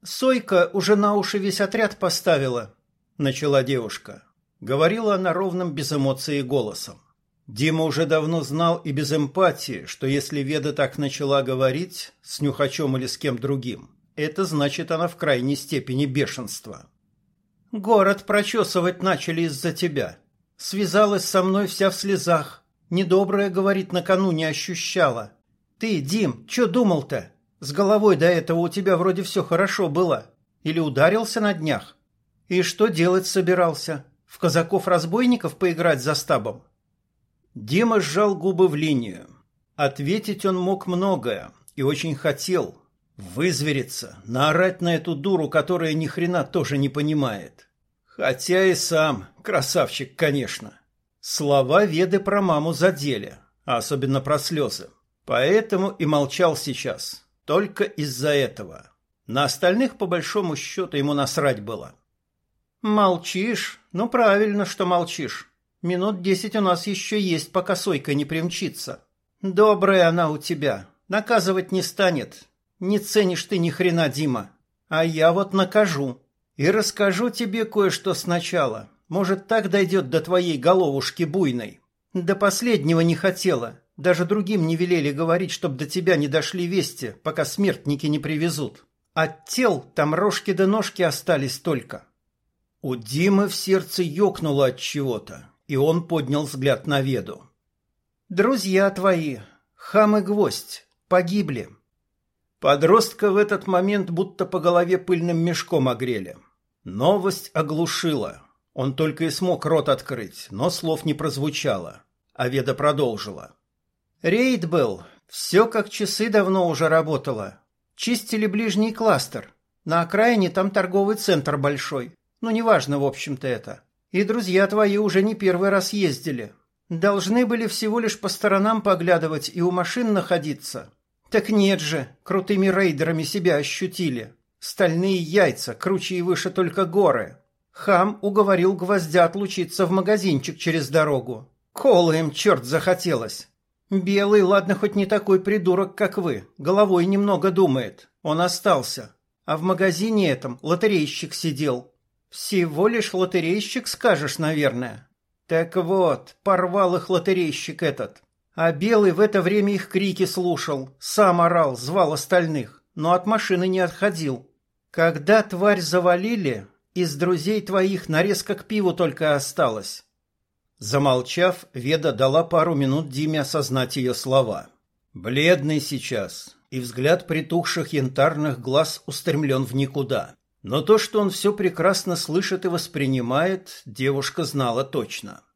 Speaker 1: «Сойка уже на уши весь отряд поставила», — начала девушка. Говорила она ровным без эмоций голосом. Дима уже давно знал и без эмпатии, что если Веда так начала говорить с Нюхачом или с кем другим, это значит, она в крайней степени бешенства. Город прочесывать начали из-за тебя. Связалась со мной вся в слезах. Недоброе, говорит, накануне ощущала. Ты, Дим, что думал-то? С головой до этого у тебя вроде все хорошо было. Или ударился на днях? И что делать собирался? В казаков-разбойников поиграть за стабом? Дима сжал губы в линию. Ответить он мог многое и очень хотел, Вызвериться, наорать на эту дуру, которая ни хрена тоже не понимает. Хотя и сам красавчик, конечно. Слова Веды про маму задели, а особенно про слезы. Поэтому и молчал сейчас. Только из-за этого. На остальных, по большому счету, ему насрать было. «Молчишь? Ну, правильно, что молчишь. Минут десять у нас еще есть, пока Сойка не примчится. Добрая она у тебя. Наказывать не станет. Не ценишь ты ни хрена, Дима. А я вот накажу. И расскажу тебе кое-что сначала. Может, так дойдет до твоей головушки буйной. До последнего не хотела. Даже другим не велели говорить, чтоб до тебя не дошли вести, пока смертники не привезут. От тел там рожки да ножки остались только. У Димы в сердце ёкнуло от чего-то, и он поднял взгляд на Веду. «Друзья твои, хам и гвоздь, погибли. Подростка в этот момент будто по голове пыльным мешком огрели. Новость оглушила. Он только и смог рот открыть, но слов не прозвучало. А Веда продолжила. «Рейд был. Все как часы давно уже работало. Чистили ближний кластер. На окраине там торговый центр большой. Ну, неважно, в общем-то, это. И друзья твои уже не первый раз ездили. Должны были всего лишь по сторонам поглядывать и у машин находиться. Так нет же, крутыми рейдерами себя ощутили. Стальные яйца, круче и выше только горы. Хам уговорил гвоздя отлучиться в магазинчик через дорогу. Колы им черт захотелось. Белый, ладно, хоть не такой придурок, как вы, головой немного думает. Он остался. А в магазине этом лотерейщик сидел. Всего лишь лотерейщик, скажешь, наверное. Так вот, порвал их лотерейщик этот. А Белый в это время их крики слушал, сам орал, звал остальных, но от машины не отходил. Когда тварь завалили, из друзей твоих нарезка к пиву только осталась. Замолчав, Веда дала пару минут Диме осознать ее слова. Бледный сейчас, и взгляд притухших янтарных глаз устремлен в никуда. Но то, что он все прекрасно слышит и воспринимает, девушка знала точно. —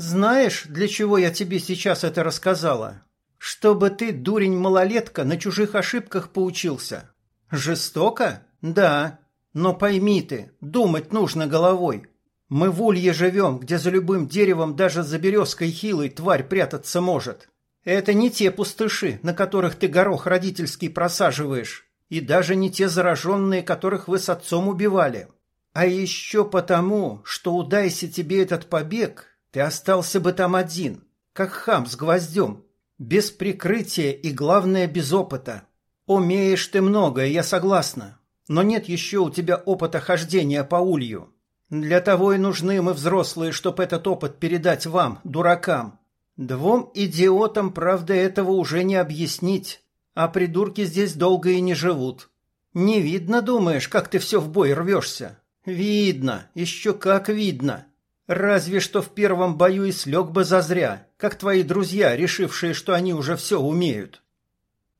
Speaker 1: знаешь, для чего я тебе сейчас это рассказала? Чтобы ты, дурень-малолетка, на чужих ошибках поучился. Жестоко? Да. Но пойми ты, думать нужно головой. Мы в улье живем, где за любым деревом даже за березкой хилой тварь прятаться может. Это не те пустыши, на которых ты горох родительский просаживаешь, и даже не те зараженные, которых вы с отцом убивали. А еще потому, что удайся тебе этот побег, ты остался бы там один, как хам с гвоздем, без прикрытия и, главное, без опыта. Умеешь ты многое, я согласна, но нет еще у тебя опыта хождения по улью. Для того и нужны мы взрослые, чтобы этот опыт передать вам, дуракам. Двум идиотам, правда, этого уже не объяснить, а придурки здесь долго и не живут. Не видно, думаешь, как ты все в бой рвешься? Видно, еще как видно. Разве что в первом бою и слег бы зазря, как твои друзья, решившие, что они уже все умеют.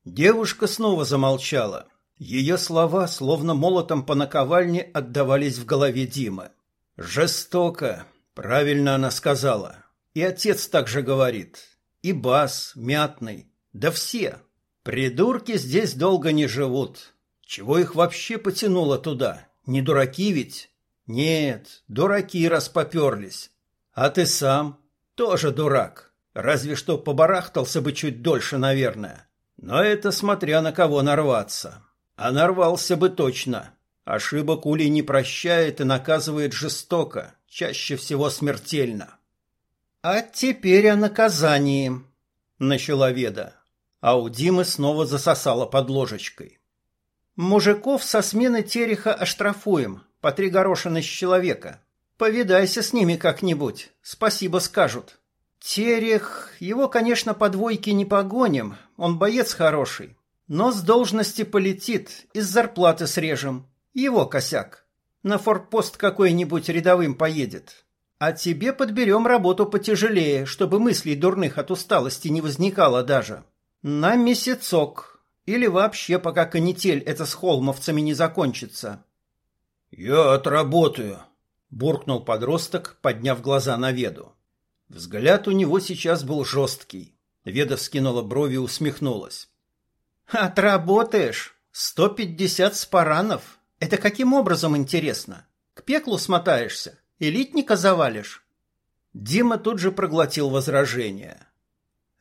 Speaker 1: Девушка снова замолчала. Ее слова, словно молотом по наковальне, отдавались в голове Димы. «Жестоко», — правильно она сказала. И отец также говорит. И Бас, Мятный, да все. Придурки здесь долго не живут. Чего их вообще потянуло туда? Не дураки ведь? Нет, дураки распоперлись. А ты сам тоже дурак. Разве что побарахтался бы чуть дольше, наверное. Но это смотря на кого нарваться. А нарвался бы точно. Ошибок Улей не прощает и наказывает жестоко, чаще всего смертельно. А теперь о наказании, начала Веда. А у Димы снова засосала под ложечкой. Мужиков со смены тереха оштрафуем, по три горошины с человека. Повидайся с ними как-нибудь, спасибо скажут. Терех, его, конечно, по двойке не погоним, он боец хороший. Но с должности полетит, из зарплаты срежем. Его косяк. На форпост какой-нибудь рядовым поедет. А тебе подберем работу потяжелее, чтобы мыслей дурных от усталости не возникало даже. На месяцок. Или вообще, пока канитель это с холмовцами не закончится.
Speaker 2: «Я отработаю», — буркнул подросток, подняв глаза на Веду. Взгляд у него сейчас был жесткий. Веда вскинула брови и усмехнулась.
Speaker 1: «Отработаешь? Сто пятьдесят спаранов? Это каким образом интересно? К пеклу смотаешься? Элитника завалишь?» Дима тут же проглотил возражение.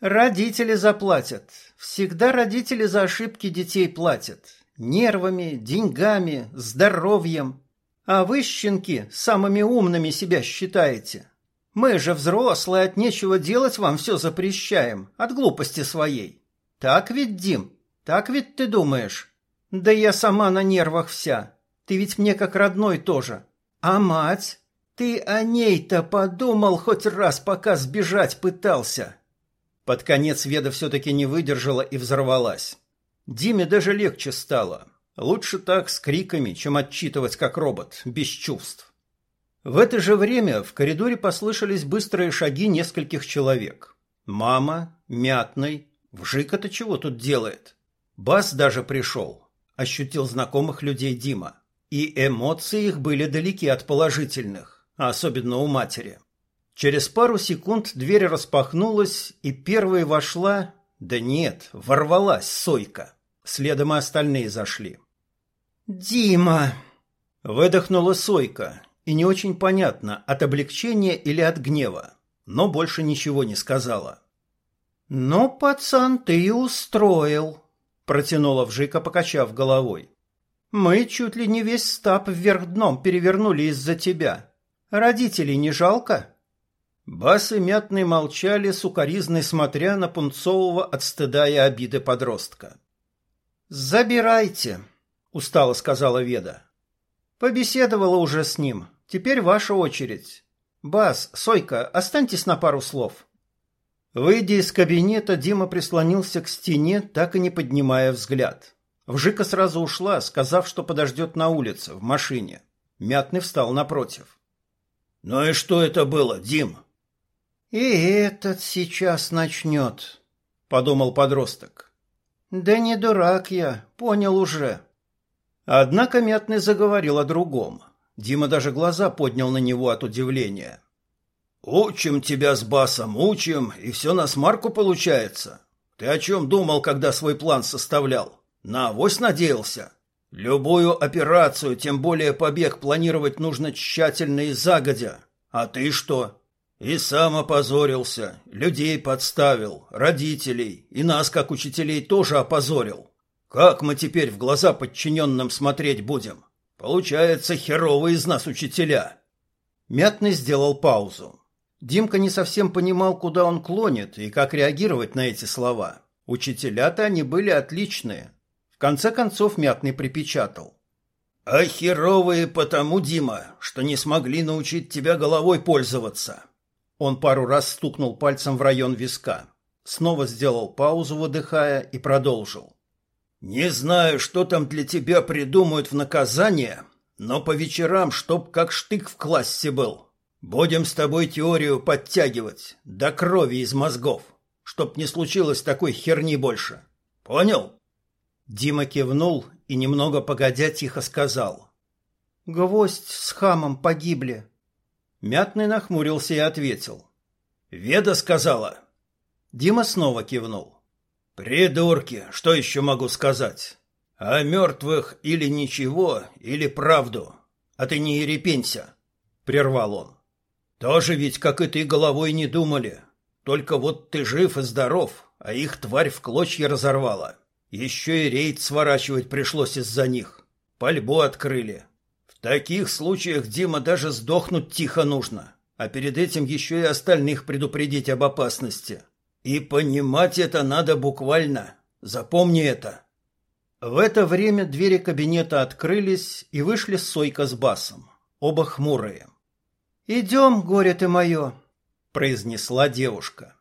Speaker 1: «Родители заплатят. Всегда родители за ошибки детей платят. Нервами, деньгами, здоровьем. А вы, щенки, самыми умными себя считаете. Мы же взрослые, от нечего делать вам все запрещаем, от глупости своей. Так ведь, Дим? Так ведь ты думаешь? Да я сама на нервах вся. Ты ведь мне как родной тоже. А мать? Ты о ней-то подумал хоть раз, пока сбежать пытался. Под конец Веда все-таки не выдержала и взорвалась. Диме даже легче стало. Лучше так с криками, чем отчитывать как робот, без чувств. В это же время в коридоре послышались быстрые шаги нескольких человек. Мама, Мятный, Вжик-то чего тут делает? Бас даже пришел. Ощутил знакомых людей Дима. И эмоции их были далеки от положительных, особенно у матери. Через пару секунд дверь распахнулась, и первой вошла... Да нет, ворвалась Сойка. Следом и остальные зашли.
Speaker 3: «Дима!»
Speaker 1: Выдохнула Сойка, и не очень понятно, от облегчения или от гнева, но больше ничего не сказала.
Speaker 3: «Ну, пацан, ты и устроил», — протянула Вжика, покачав головой. «Мы чуть ли не весь стаб вверх дном перевернули из-за тебя. Родителей не жалко?»
Speaker 1: Бас и Мятный молчали, сукоризной смотря на пунцового от стыда и обиды подростка.
Speaker 3: «Забирайте», — устало сказала Веда. «Побеседовала уже с ним. Теперь ваша очередь. Бас, Сойка, останьтесь на пару слов».
Speaker 1: Выйдя из кабинета, Дима прислонился к стене, так и не поднимая взгляд. Вжика сразу ушла, сказав, что подождет на улице, в машине. Мятный встал напротив.
Speaker 2: «Ну и что это было, Дим?»
Speaker 3: «И этот сейчас начнет», — подумал подросток. «Да не дурак я, понял уже».
Speaker 1: Однако Мятный заговорил о другом. Дима даже глаза поднял на него от удивления.
Speaker 2: «Учим тебя с басом, учим, и все на смарку получается. Ты о чем думал, когда свой план составлял? На авось надеялся? Любую операцию, тем более побег, планировать нужно тщательно и загодя. А ты что? И сам опозорился, людей подставил, родителей, и нас, как учителей, тоже опозорил. Как мы теперь в глаза подчиненным смотреть будем? Получается, херовые из нас учителя.
Speaker 1: Мятный сделал паузу. Димка не совсем понимал, куда он клонит и как реагировать на эти слова. Учителя-то они были отличные. В конце концов Мятный припечатал.
Speaker 2: «А херовые потому, Дима, что не смогли научить тебя головой пользоваться.
Speaker 1: Он пару раз стукнул пальцем в район виска. Снова сделал паузу, выдыхая, и продолжил.
Speaker 2: «Не знаю, что там для тебя придумают в наказание, но по вечерам чтоб как штык в классе был. Будем с тобой теорию подтягивать, до крови из мозгов, чтоб не случилось такой херни больше. Понял?»
Speaker 1: Дима кивнул и немного погодя тихо сказал.
Speaker 3: «Гвоздь с хамом погибли.
Speaker 1: Мятный нахмурился и ответил.
Speaker 2: «Веда сказала».
Speaker 1: Дима снова кивнул.
Speaker 2: «Придурки, что еще могу сказать? О мертвых или ничего, или правду. А ты не ерепенься», — прервал он. Тоже ведь, как и ты, головой не думали. Только вот ты жив и здоров, а их тварь в клочья разорвала. Еще и рейд сворачивать пришлось из-за них. Пальбу открыли. Таких случаях, Дима, даже сдохнуть тихо нужно, а перед этим еще и остальных предупредить об опасности. И понимать это надо буквально. Запомни это.
Speaker 1: В это время двери кабинета открылись, и вышли Сойка с Басом, оба хмурые. «Идем, горе ты мое», — произнесла девушка.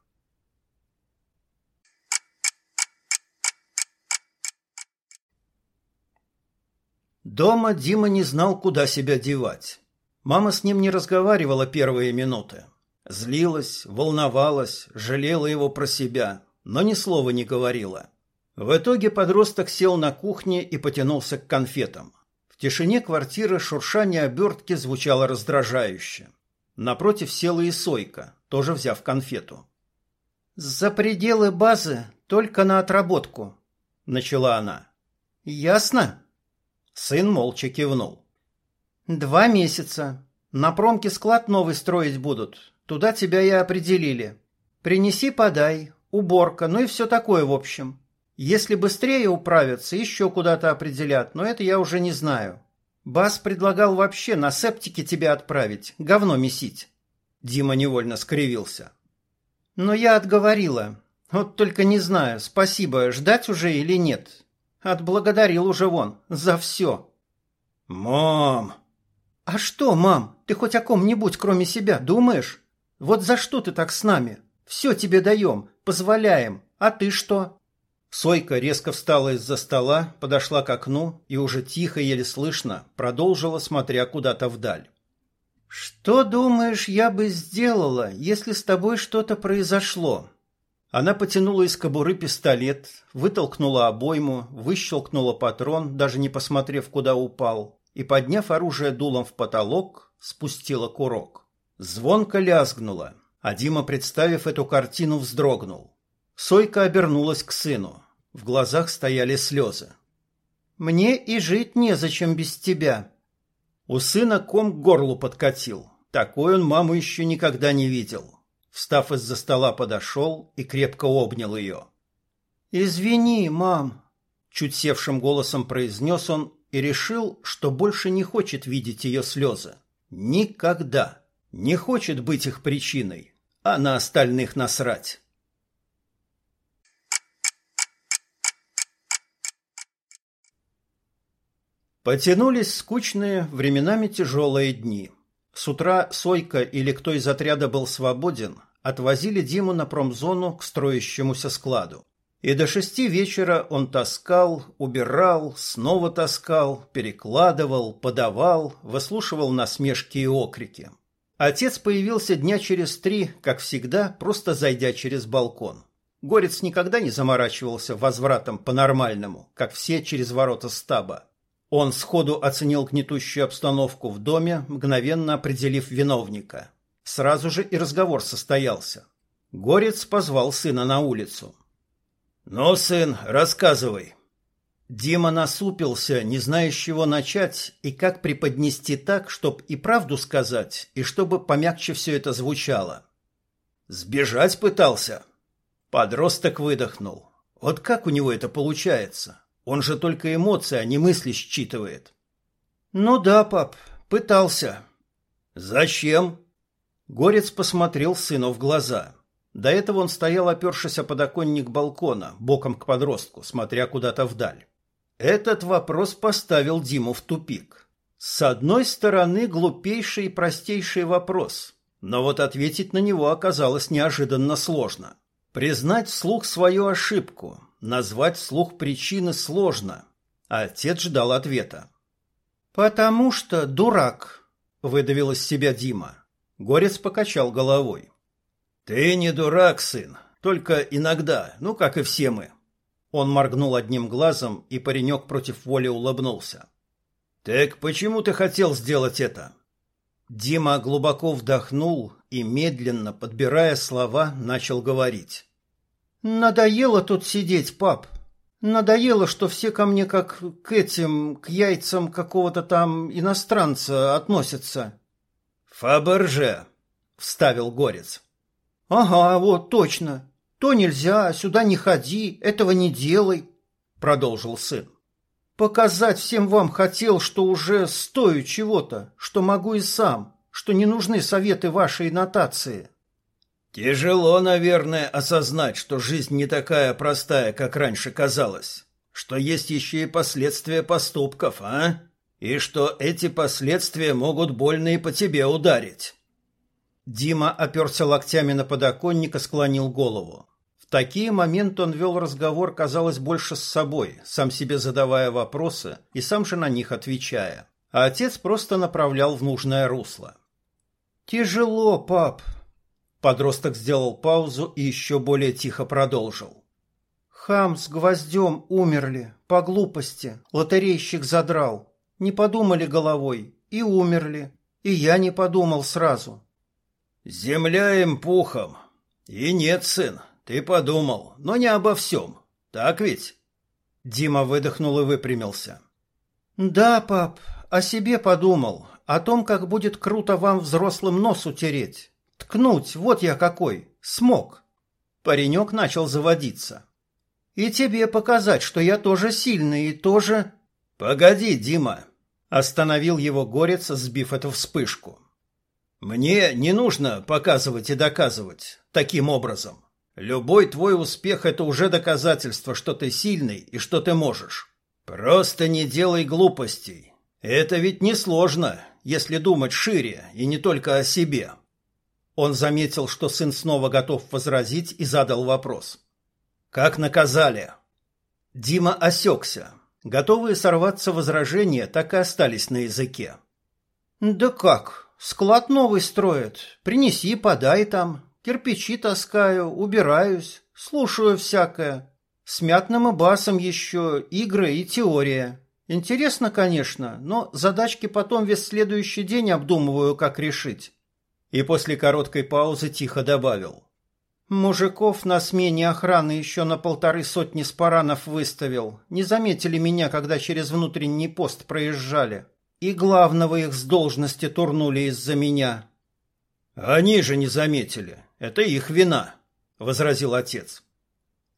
Speaker 1: Дома Дима не знал, куда себя девать. Мама с ним не разговаривала первые минуты. Злилась, волновалась, жалела его про себя, но ни слова не говорила. В итоге подросток сел на кухне и потянулся к конфетам. В тишине квартиры шуршание обертки звучало раздражающе. Напротив села и Сойка, тоже взяв конфету. «За пределы базы только на отработку», — начала она. «Ясно?» Сын молча кивнул. «Два месяца. На промке склад новый строить будут. Туда тебя и определили. Принеси, подай, уборка, ну и все такое в общем. Если быстрее управятся, еще куда-то определят, но это я уже не знаю. Бас предлагал вообще на септике тебя отправить, говно месить. Дима невольно скривился. Но я отговорила. Вот только не знаю, спасибо, ждать уже или нет. Отблагодарил уже вон, за все.
Speaker 2: Мам!
Speaker 1: А что, мам, ты хоть о ком-нибудь кроме себя думаешь? Вот за что ты так с нами? Все тебе даем, позволяем, а ты что? Сойка резко встала из-за стола, подошла к окну и уже тихо, еле слышно, продолжила, смотря куда-то вдаль. «Что, думаешь, я бы сделала, если с тобой что-то произошло?» Она потянула из кобуры пистолет, вытолкнула обойму, выщелкнула патрон, даже не посмотрев, куда упал, и, подняв оружие дулом в потолок, спустила курок. Звонко лязгнула, а Дима, представив эту картину, вздрогнул. Сойка обернулась к сыну. В глазах стояли слезы. «Мне и жить незачем без тебя». У сына ком к горлу подкатил. Такой он маму еще никогда не видел. Встав из-за стола, подошел и крепко обнял ее. «Извини, мам», — чуть севшим голосом произнес он и решил, что больше не хочет видеть ее слезы. Никогда. Не хочет быть их причиной, а на остальных насрать. Потянулись скучные, временами тяжелые дни. С утра Сойка или кто из отряда был свободен, отвозили Диму на промзону к строящемуся складу. И до шести вечера он таскал, убирал, снова таскал, перекладывал, подавал, выслушивал насмешки и окрики. Отец появился дня через три, как всегда, просто зайдя через балкон. Горец никогда не заморачивался возвратом по-нормальному, как все через ворота стаба. Он сходу оценил гнетущую обстановку в доме, мгновенно определив виновника. Сразу же и разговор состоялся. Горец позвал сына на улицу. «Ну, сын, рассказывай». Дима насупился, не зная, с чего начать и как преподнести так, чтоб и правду сказать, и чтобы помягче все это звучало. «Сбежать пытался?» Подросток выдохнул. Вот как у него это получается? Он же только эмоции, а не мысли считывает. Ну да, пап, пытался. Зачем? Горец посмотрел сыну в глаза. До этого он стоял, опершись о подоконник балкона, боком к подростку, смотря куда-то вдаль. Этот вопрос поставил Диму в тупик. С одной стороны, глупейший и простейший вопрос, но вот ответить на него оказалось неожиданно сложно. Признать вслух свою ошибку, Назвать вслух причины сложно. А отец ждал ответа. «Потому что дурак», — выдавил из себя Дима. Горец покачал головой. «Ты не дурак, сын, только иногда, ну, как и все мы». Он моргнул одним глазом, и паренек против воли улыбнулся. «Так почему ты хотел сделать это?» Дима глубоко вдохнул и, медленно, подбирая слова, начал говорить. Надоело тут сидеть, пап. Надоело, что все ко мне как к этим, к яйцам какого-то там иностранца относятся. Фаберже. вставил Горец.
Speaker 3: Ага, вот точно. То нельзя, сюда не ходи, этого не делай, продолжил сын. Показать всем вам хотел, что уже стою чего-то, что могу и сам, что не нужны советы вашей нотации.
Speaker 2: Тяжело, наверное, осознать, что жизнь не такая простая, как раньше казалось, что есть еще и последствия поступков, а? И что эти последствия могут больно и по тебе ударить.
Speaker 1: Дима оперся локтями на подоконник и склонил голову. В такие моменты он вел разговор, казалось, больше с собой, сам себе задавая вопросы и сам же на них отвечая. А отец просто направлял в нужное русло.
Speaker 3: «Тяжело, пап»,
Speaker 1: Подросток сделал паузу и еще более тихо продолжил.
Speaker 3: Хам с гвоздем умерли по глупости. Лотерейщик задрал. Не подумали головой и умерли. И я не подумал сразу.
Speaker 2: Земля им пухом. И нет, сын, ты подумал, но не обо всем. Так ведь?
Speaker 1: Дима выдохнул и выпрямился.
Speaker 3: Да, пап, о себе подумал, о том, как будет круто вам взрослым нос утереть. Ткнуть, вот я какой, смог. Паренек начал заводиться. И тебе показать, что я тоже сильный и тоже...
Speaker 1: Погоди, Дима. Остановил его горец, сбив эту вспышку. Мне не нужно показывать и доказывать таким образом. Любой твой успех – это уже доказательство, что ты сильный и что ты можешь. Просто не делай глупостей. Это ведь не сложно, если думать шире и не только о себе. Он заметил, что сын снова готов возразить и задал вопрос. «Как наказали?» Дима осекся. Готовые сорваться возражения так и остались на языке.
Speaker 3: «Да как? Склад новый строят. Принеси, подай там. Кирпичи таскаю, убираюсь, слушаю всякое. С мятным и басом еще игры и теория. Интересно, конечно, но задачки потом весь следующий день обдумываю, как решить
Speaker 1: и после короткой паузы тихо добавил.
Speaker 3: «Мужиков на смене охраны еще на полторы сотни спаранов выставил. Не заметили меня, когда через внутренний пост проезжали. И главного их с должности турнули из-за меня».
Speaker 1: «Они же не заметили. Это их вина», — возразил отец.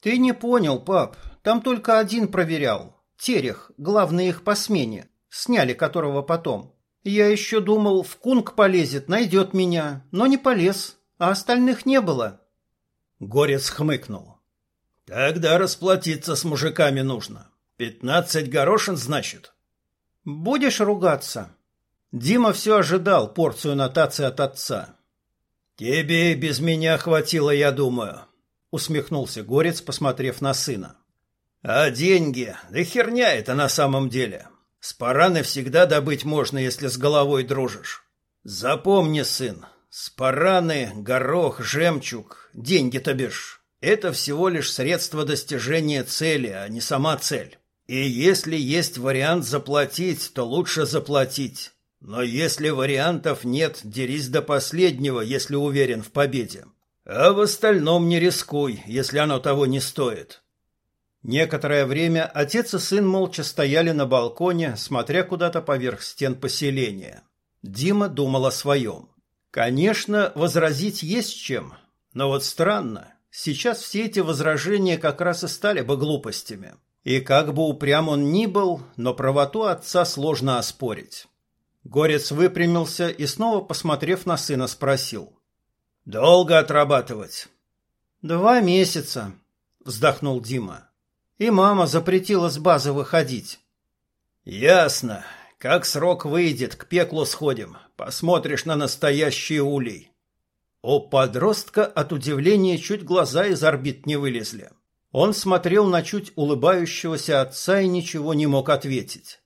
Speaker 3: «Ты не понял, пап. Там только один проверял. Терех, главный их по смене. Сняли которого потом. Я еще думал, в кунг полезет, найдет меня, но не полез, а остальных не было.
Speaker 1: Горец хмыкнул. Тогда расплатиться с мужиками нужно. Пятнадцать горошин, значит?
Speaker 3: Будешь ругаться?
Speaker 1: Дима все ожидал порцию нотации от отца. Тебе без меня хватило, я думаю, усмехнулся Горец, посмотрев на сына. А деньги, да херня это на самом деле. Спараны всегда добыть можно, если с головой дружишь. Запомни, сын, спараны, горох, жемчуг, деньги-то бишь. Это всего лишь средство достижения цели, а не сама цель. И если есть вариант заплатить, то лучше заплатить. Но если вариантов нет, дерись до последнего, если уверен в победе. А в остальном не рискуй, если оно того не стоит. Некоторое время отец и сын молча стояли на балконе, смотря куда-то поверх стен поселения. Дима думал о своем. Конечно, возразить есть чем, но вот странно, сейчас все эти возражения как раз и стали бы глупостями. И как бы упрям он ни был, но правоту отца сложно оспорить. Горец выпрямился и снова, посмотрев на сына, спросил. «Долго отрабатывать?»
Speaker 3: «Два месяца», — вздохнул Дима. И мама запретила с базы выходить.
Speaker 1: Ясно. Как срок выйдет, к пеклу сходим. Посмотришь на настоящий улей. У подростка от удивления чуть глаза из орбит не вылезли. Он смотрел на чуть улыбающегося отца и ничего не мог ответить.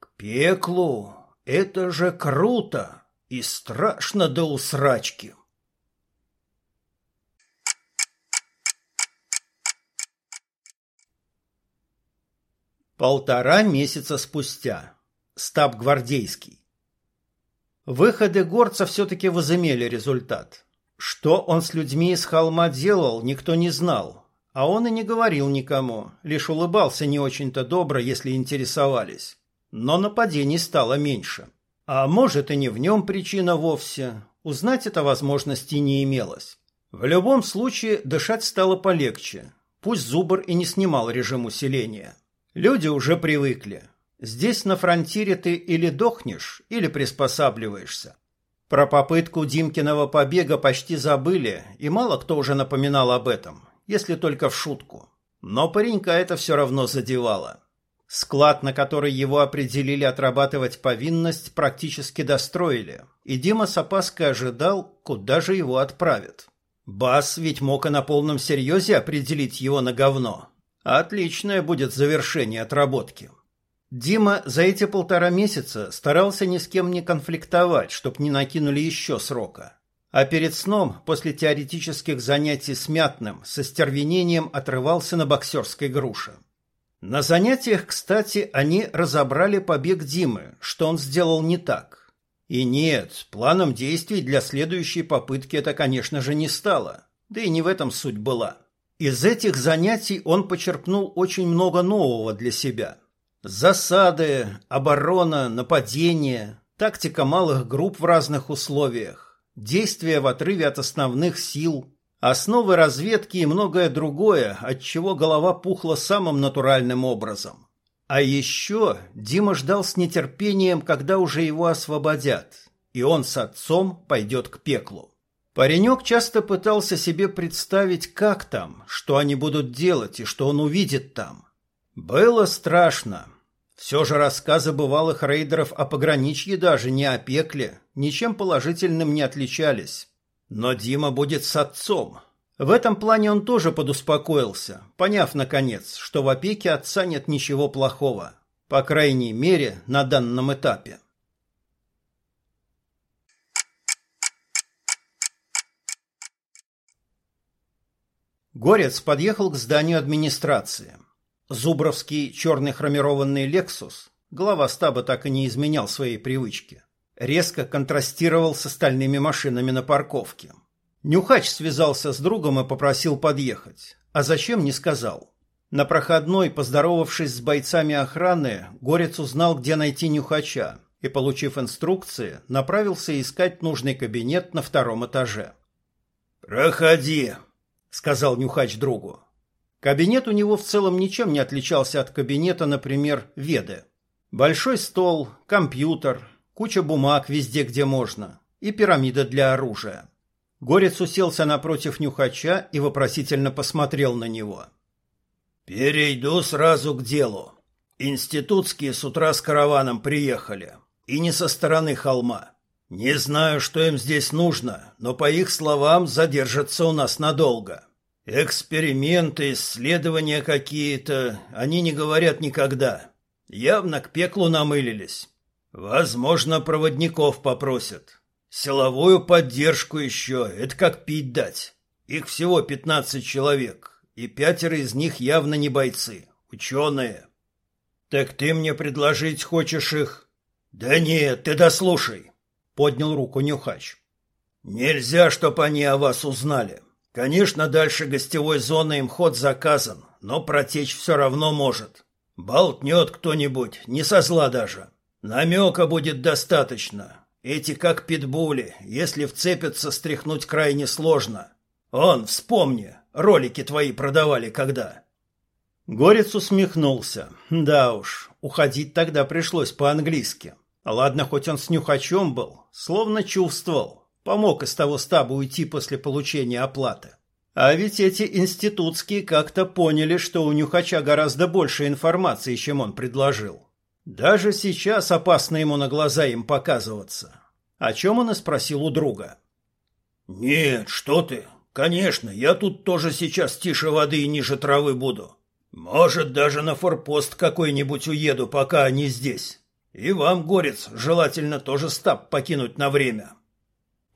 Speaker 1: К пеклу? Это же круто и страшно до усрачки. Полтора месяца спустя. Стаб гвардейский. Выходы горца все-таки возымели результат. Что он с людьми из холма делал, никто не знал. А он и не говорил никому, лишь улыбался не очень-то добро, если интересовались. Но нападений стало меньше. А может и не в нем причина вовсе. Узнать это возможности не имелось. В любом случае дышать стало полегче. Пусть Зубр и не снимал режим усиления. Люди уже привыкли. Здесь на фронтире ты или дохнешь, или приспосабливаешься. Про попытку Димкиного побега почти забыли, и мало кто уже напоминал об этом, если только в шутку. Но паренька это все равно задевало. Склад, на который его определили отрабатывать повинность, практически достроили, и Дима с опаской ожидал, куда же его отправят. Бас ведь мог и на полном серьезе определить его на говно. Отличное будет завершение отработки. Дима за эти полтора месяца старался ни с кем не конфликтовать, чтоб не накинули еще срока. А перед сном, после теоретических занятий с Мятным, со стервенением отрывался на боксерской груше. На занятиях, кстати, они разобрали побег Димы, что он сделал не так. И нет, планом действий для следующей попытки это, конечно же, не стало. Да и не в этом суть была. Из этих занятий он почерпнул очень много нового для себя. Засады, оборона, нападение, тактика малых групп в разных условиях, действия в отрыве от основных сил, основы разведки и многое другое, от чего голова пухла самым натуральным образом. А еще Дима ждал с нетерпением, когда уже его освободят, и он с отцом пойдет к пеклу. Паренек часто пытался себе представить, как там, что они будут делать и что он увидит там. Было страшно. Все же рассказы бывалых рейдеров о пограничье даже не о пекле, ничем положительным не отличались. Но Дима будет с отцом. В этом плане он тоже подуспокоился, поняв, наконец, что в опеке отца нет ничего плохого. По крайней мере, на данном этапе. Горец подъехал к зданию администрации. Зубровский черный хромированный «Лексус», глава стаба так и не изменял своей привычки, резко контрастировал с остальными машинами на парковке. Нюхач связался с другом и попросил подъехать. А зачем, не сказал. На проходной, поздоровавшись с бойцами охраны, Горец узнал, где найти Нюхача, и, получив инструкции, направился искать нужный кабинет на втором этаже.
Speaker 2: «Проходи»,
Speaker 1: сказал Нюхач другу. Кабинет у него в целом ничем не отличался от кабинета, например, Веды. Большой стол, компьютер, куча бумаг везде, где можно, и пирамида для оружия. Горец уселся напротив Нюхача и вопросительно посмотрел на него.
Speaker 2: «Перейду сразу к делу. Институтские с утра с караваном приехали, и не со стороны холма. Не знаю, что им здесь нужно, но по их словам задержатся у нас надолго. Эксперименты, исследования какие-то, они не говорят никогда. Явно к пеклу намылились. Возможно, проводников попросят. Силовую поддержку еще, это как пить дать. Их всего пятнадцать человек, и пятеро из них явно не бойцы, ученые. Так ты мне предложить хочешь их? Да нет, ты дослушай поднял руку Нюхач. Нельзя, чтоб они о вас узнали. Конечно, дальше гостевой зоны им ход заказан, но протечь все равно может. Болтнет кто-нибудь, не со зла даже. Намека будет достаточно. Эти как питбули, если вцепятся, стряхнуть крайне сложно. Он, вспомни, ролики твои продавали когда.
Speaker 1: Горец усмехнулся. Да уж, уходить тогда пришлось по-английски. Ладно, хоть он с нюхачом был, словно чувствовал, помог из того стаба уйти после получения оплаты. А ведь эти институтские как-то поняли, что у нюхача гораздо больше информации, чем он предложил. Даже сейчас опасно ему на глаза им показываться. О чем он и спросил у друга.
Speaker 2: «Нет, что ты. Конечно, я тут тоже сейчас тише воды и ниже травы буду. Может, даже на форпост какой-нибудь уеду, пока они здесь. И вам, горец, желательно тоже стаб покинуть на время.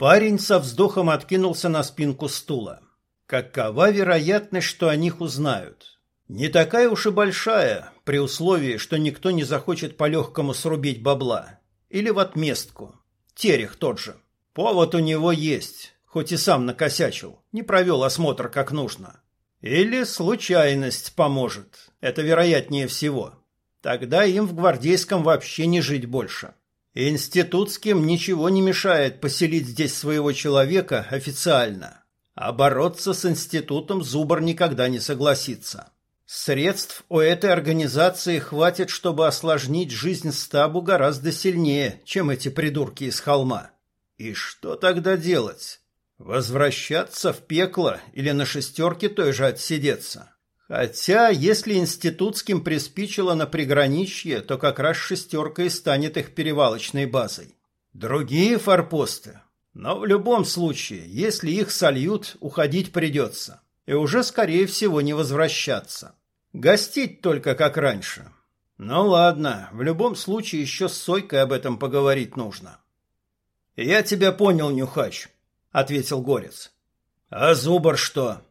Speaker 1: Парень со вздохом откинулся на спинку стула. Какова вероятность, что о них узнают? Не такая уж и большая, при условии, что никто не захочет по-легкому срубить бабла. Или в отместку. Терех тот же. Повод у него есть, хоть и сам накосячил, не провел осмотр как нужно. Или случайность поможет, это вероятнее всего. Тогда им в гвардейском вообще не жить больше. Институтским ничего не мешает поселить здесь своего человека официально, а бороться с институтом Зубр никогда не согласится. Средств у этой организации хватит, чтобы осложнить жизнь стабу гораздо сильнее, чем эти придурки из холма. И что тогда делать? Возвращаться в пекло или на шестерке той же отсидеться? Хотя, если институтским приспичило на приграничье, то как раз шестерка и станет их перевалочной базой. Другие форпосты. Но в любом случае, если их сольют, уходить придется. И уже, скорее всего, не возвращаться. Гостить только как раньше. Ну ладно, в любом случае еще с Сойкой об этом поговорить нужно. Я тебя понял, Нюхач, ответил Горец. А Зубар что?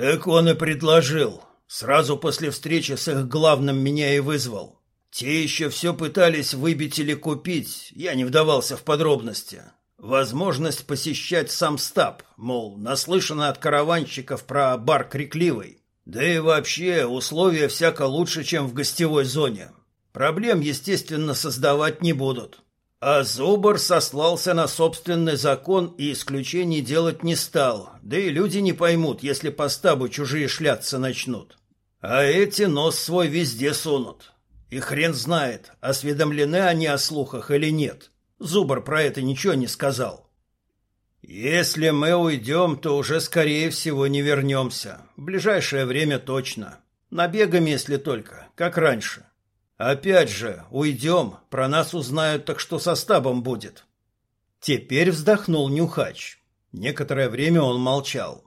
Speaker 1: Так он и предложил. Сразу после встречи с их главным меня и вызвал. Те еще все пытались выбить или купить, я не вдавался в подробности. Возможность посещать сам стаб, мол, наслышано от караванщиков про бар Крикливый. Да и вообще, условия всяко лучше, чем в гостевой зоне. Проблем, естественно, создавать не будут. А Зубр сослался на собственный закон и исключений делать не стал, да и люди не поймут, если по стабу чужие шляться начнут. А эти нос свой везде сунут. И хрен знает, осведомлены они о слухах или нет. Зубр про это ничего не сказал. Если мы уйдем, то уже, скорее всего, не вернемся. В ближайшее время точно. Набегами, если только, как раньше. Опять же, уйдем, про нас узнают, так что со стабом будет. Теперь вздохнул Нюхач. Некоторое время он молчал.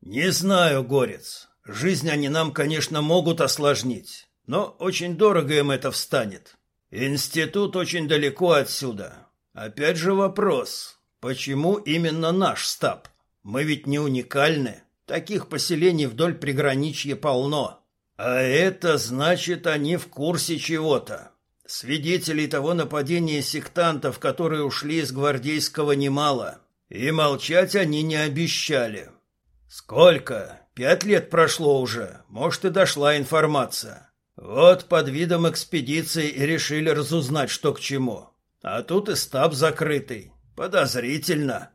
Speaker 1: Не знаю, Горец. Жизнь они нам, конечно, могут осложнить, но очень дорого им это встанет. Институт очень далеко отсюда. Опять же вопрос, Почему именно наш стаб? Мы ведь не уникальны. Таких поселений вдоль приграничья полно. А это значит, они в курсе чего-то. Свидетелей того нападения сектантов, которые ушли из гвардейского, немало. И молчать они не обещали. Сколько? Пять лет прошло уже. Может, и дошла информация. Вот под видом экспедиции и решили разузнать, что к чему. А тут и стаб закрытый. Подозрительно.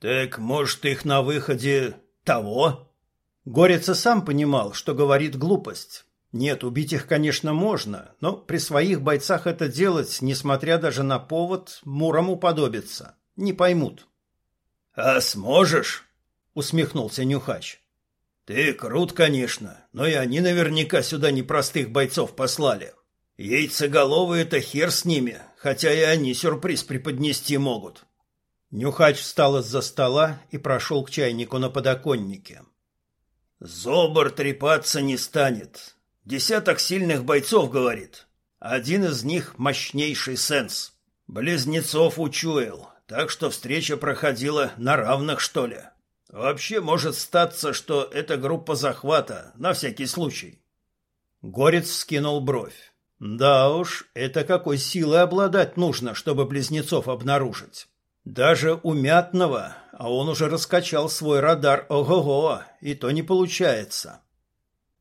Speaker 1: Так, может, их на выходе того? Горец сам понимал, что говорит глупость. Нет, убить их, конечно, можно, но при своих бойцах это делать, несмотря даже на повод, Мурому подобится. Не поймут. А сможешь? усмехнулся Нюхач. Ты крут, конечно, но и они наверняка сюда непростых бойцов послали. Яйцеголовые-то хер с ними, хотя и они сюрприз преподнести могут. Нюхач встал из-за стола и прошел к чайнику на подоконнике. Зобр трепаться не станет. Десяток сильных бойцов, говорит. Один из них мощнейший сенс. Близнецов учуял, так что встреча проходила на равных, что ли. Вообще может статься, что это группа захвата, на всякий случай. Горец скинул бровь. Да уж, это какой силой обладать нужно, чтобы близнецов обнаружить. Даже у Мятного, а он уже раскачал свой радар ого-го, и то не получается.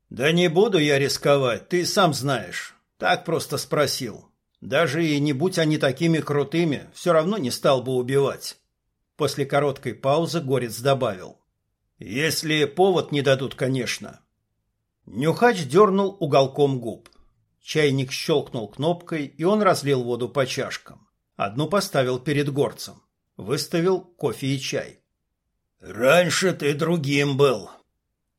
Speaker 1: Да не буду я рисковать, ты сам знаешь. Так просто спросил. Даже и не будь они такими крутыми, все равно не стал бы убивать. После короткой паузы Горец добавил. Если повод не дадут, конечно. Нюхач дернул уголком губ. Чайник щелкнул кнопкой, и он разлил воду по чашкам. Одну поставил перед горцем. Выставил кофе и чай. «Раньше ты другим был».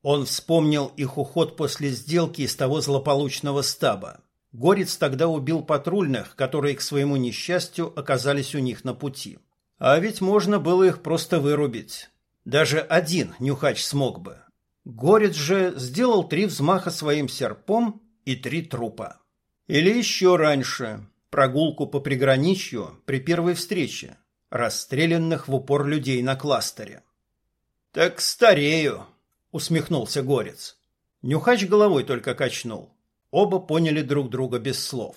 Speaker 1: Он вспомнил их уход после сделки из того злополучного стаба. Горец тогда убил патрульных, которые, к своему несчастью, оказались у них на пути. А ведь можно было их просто вырубить. Даже один нюхач смог бы. Горец же сделал три взмаха своим серпом и три трупа. Или еще раньше, прогулку по приграничью при первой встрече, расстрелянных в упор людей на кластере. «Так старею», — усмехнулся Горец. Нюхач головой только качнул. Оба поняли друг друга без слов.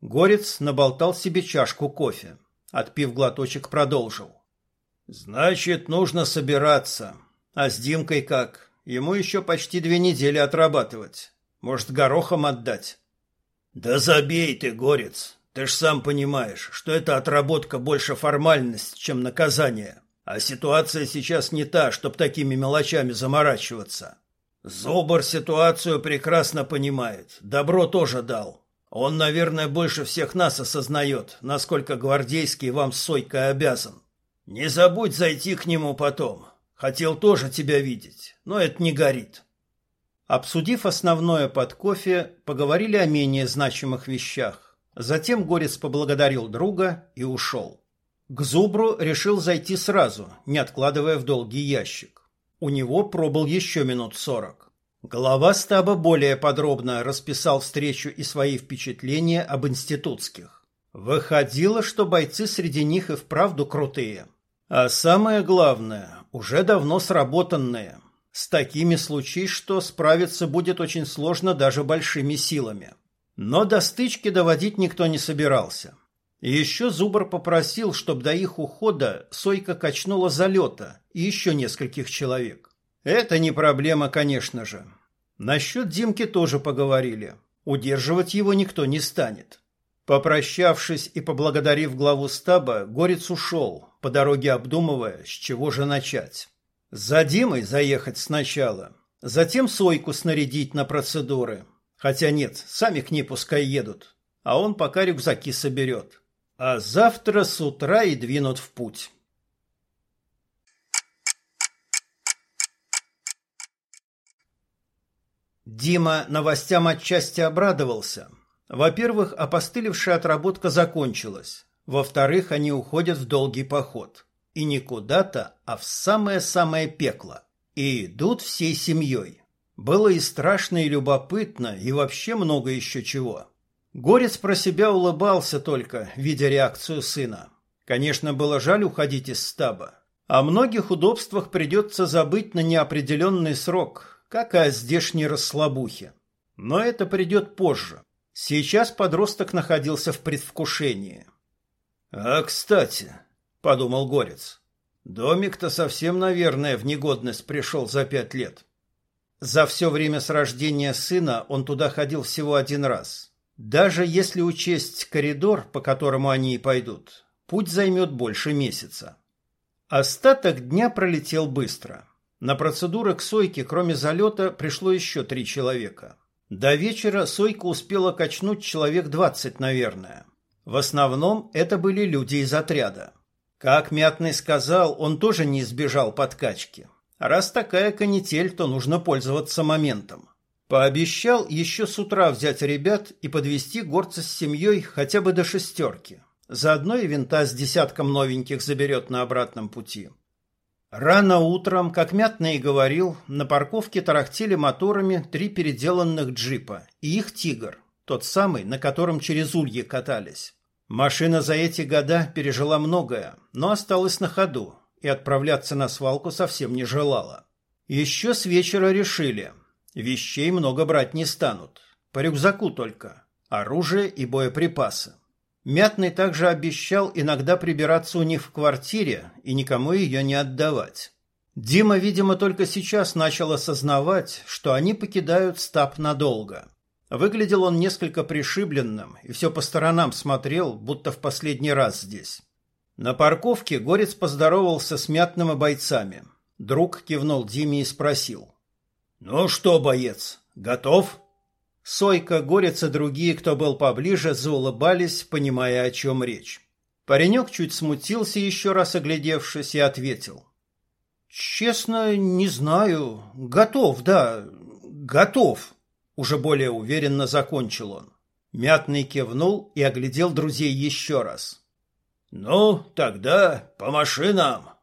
Speaker 1: Горец наболтал себе чашку кофе. Отпив глоточек, продолжил. «Значит, нужно собираться. А с Димкой как? Ему еще почти две недели отрабатывать. Может, горохом отдать? Да забей ты, горец.
Speaker 2: Ты ж сам понимаешь, что это отработка больше формальность, чем наказание. А ситуация сейчас не та, чтоб такими мелочами заморачиваться. Зубр ситуацию прекрасно понимает. Добро тоже дал. Он, наверное, больше всех нас осознает, насколько гвардейский вам с Сойкой обязан. Не забудь зайти к нему потом. Хотел тоже тебя видеть, но это не горит.
Speaker 1: Обсудив основное под кофе, поговорили о менее значимых вещах. Затем Горец поблагодарил друга и ушел. К Зубру решил зайти сразу, не откладывая в долгий ящик. У него пробыл еще минут сорок. Глава стаба более подробно расписал встречу и свои впечатления об институтских. Выходило, что бойцы среди них и вправду крутые. А самое главное, уже давно сработанные – с такими случаи, что справиться будет очень сложно даже большими силами. Но до стычки доводить никто не собирался. И еще Зубр попросил, чтобы до их ухода Сойка качнула залета и еще нескольких человек. Это не проблема, конечно же. Насчет Димки тоже поговорили. Удерживать его никто не станет. Попрощавшись и поблагодарив главу стаба, Горец ушел, по дороге обдумывая, с чего же начать. За Димой заехать сначала, затем Сойку снарядить на процедуры. Хотя нет, сами к ней пускай едут, а он пока рюкзаки соберет. А завтра с утра и двинут в путь. Дима новостям отчасти обрадовался. Во-первых, опостылевшая отработка закончилась. Во-вторых, они уходят в долгий поход. И не куда-то, а в самое-самое пекло. И идут всей семьей. Было и страшно, и любопытно, и вообще много еще чего. Горец про себя улыбался только, видя реакцию сына. Конечно, было жаль уходить из стаба. О многих удобствах придется забыть на неопределенный срок, как и о здешней расслабухе. Но это придет позже. Сейчас подросток находился в предвкушении. «А, кстати, подумал Горец. Домик-то совсем, наверное, в негодность пришел за пять лет. За все время с рождения сына он туда ходил всего один раз. Даже если учесть коридор, по которому они и пойдут, путь займет больше месяца. Остаток дня пролетел быстро. На процедуры к Сойке, кроме залета, пришло еще три человека. До вечера Сойка успела качнуть человек двадцать, наверное. В основном это были люди из отряда. Как Мятный сказал, он тоже не избежал подкачки. Раз такая канитель, то нужно пользоваться моментом. Пообещал еще с утра взять ребят и подвести горца с семьей хотя бы до шестерки. Заодно и винта с десятком новеньких заберет на обратном пути. Рано утром, как Мятный и говорил, на парковке тарахтели моторами три переделанных джипа и их «Тигр», тот самый, на котором через ульи катались. Машина за эти года пережила многое, но осталась на ходу и отправляться на свалку совсем не желала. Еще с вечера решили. Вещей много брать не станут. По рюкзаку только. Оружие и боеприпасы. Мятный также обещал иногда прибираться у них в квартире и никому ее не отдавать. Дима, видимо, только сейчас начал осознавать, что они покидают стаб надолго. Выглядел он несколько пришибленным и все по сторонам смотрел, будто в последний раз здесь. На парковке Горец поздоровался с мятным бойцами. Друг кивнул Диме и спросил. «Ну что, боец, готов?» Сойка, Горец и другие, кто был поближе, заулыбались, понимая, о чем речь. Паренек чуть смутился, еще раз оглядевшись, и ответил. «Честно, не знаю. Готов, да, готов». Уже более уверенно закончил он. Мятный кивнул и оглядел друзей еще раз. «Ну, тогда по машинам!»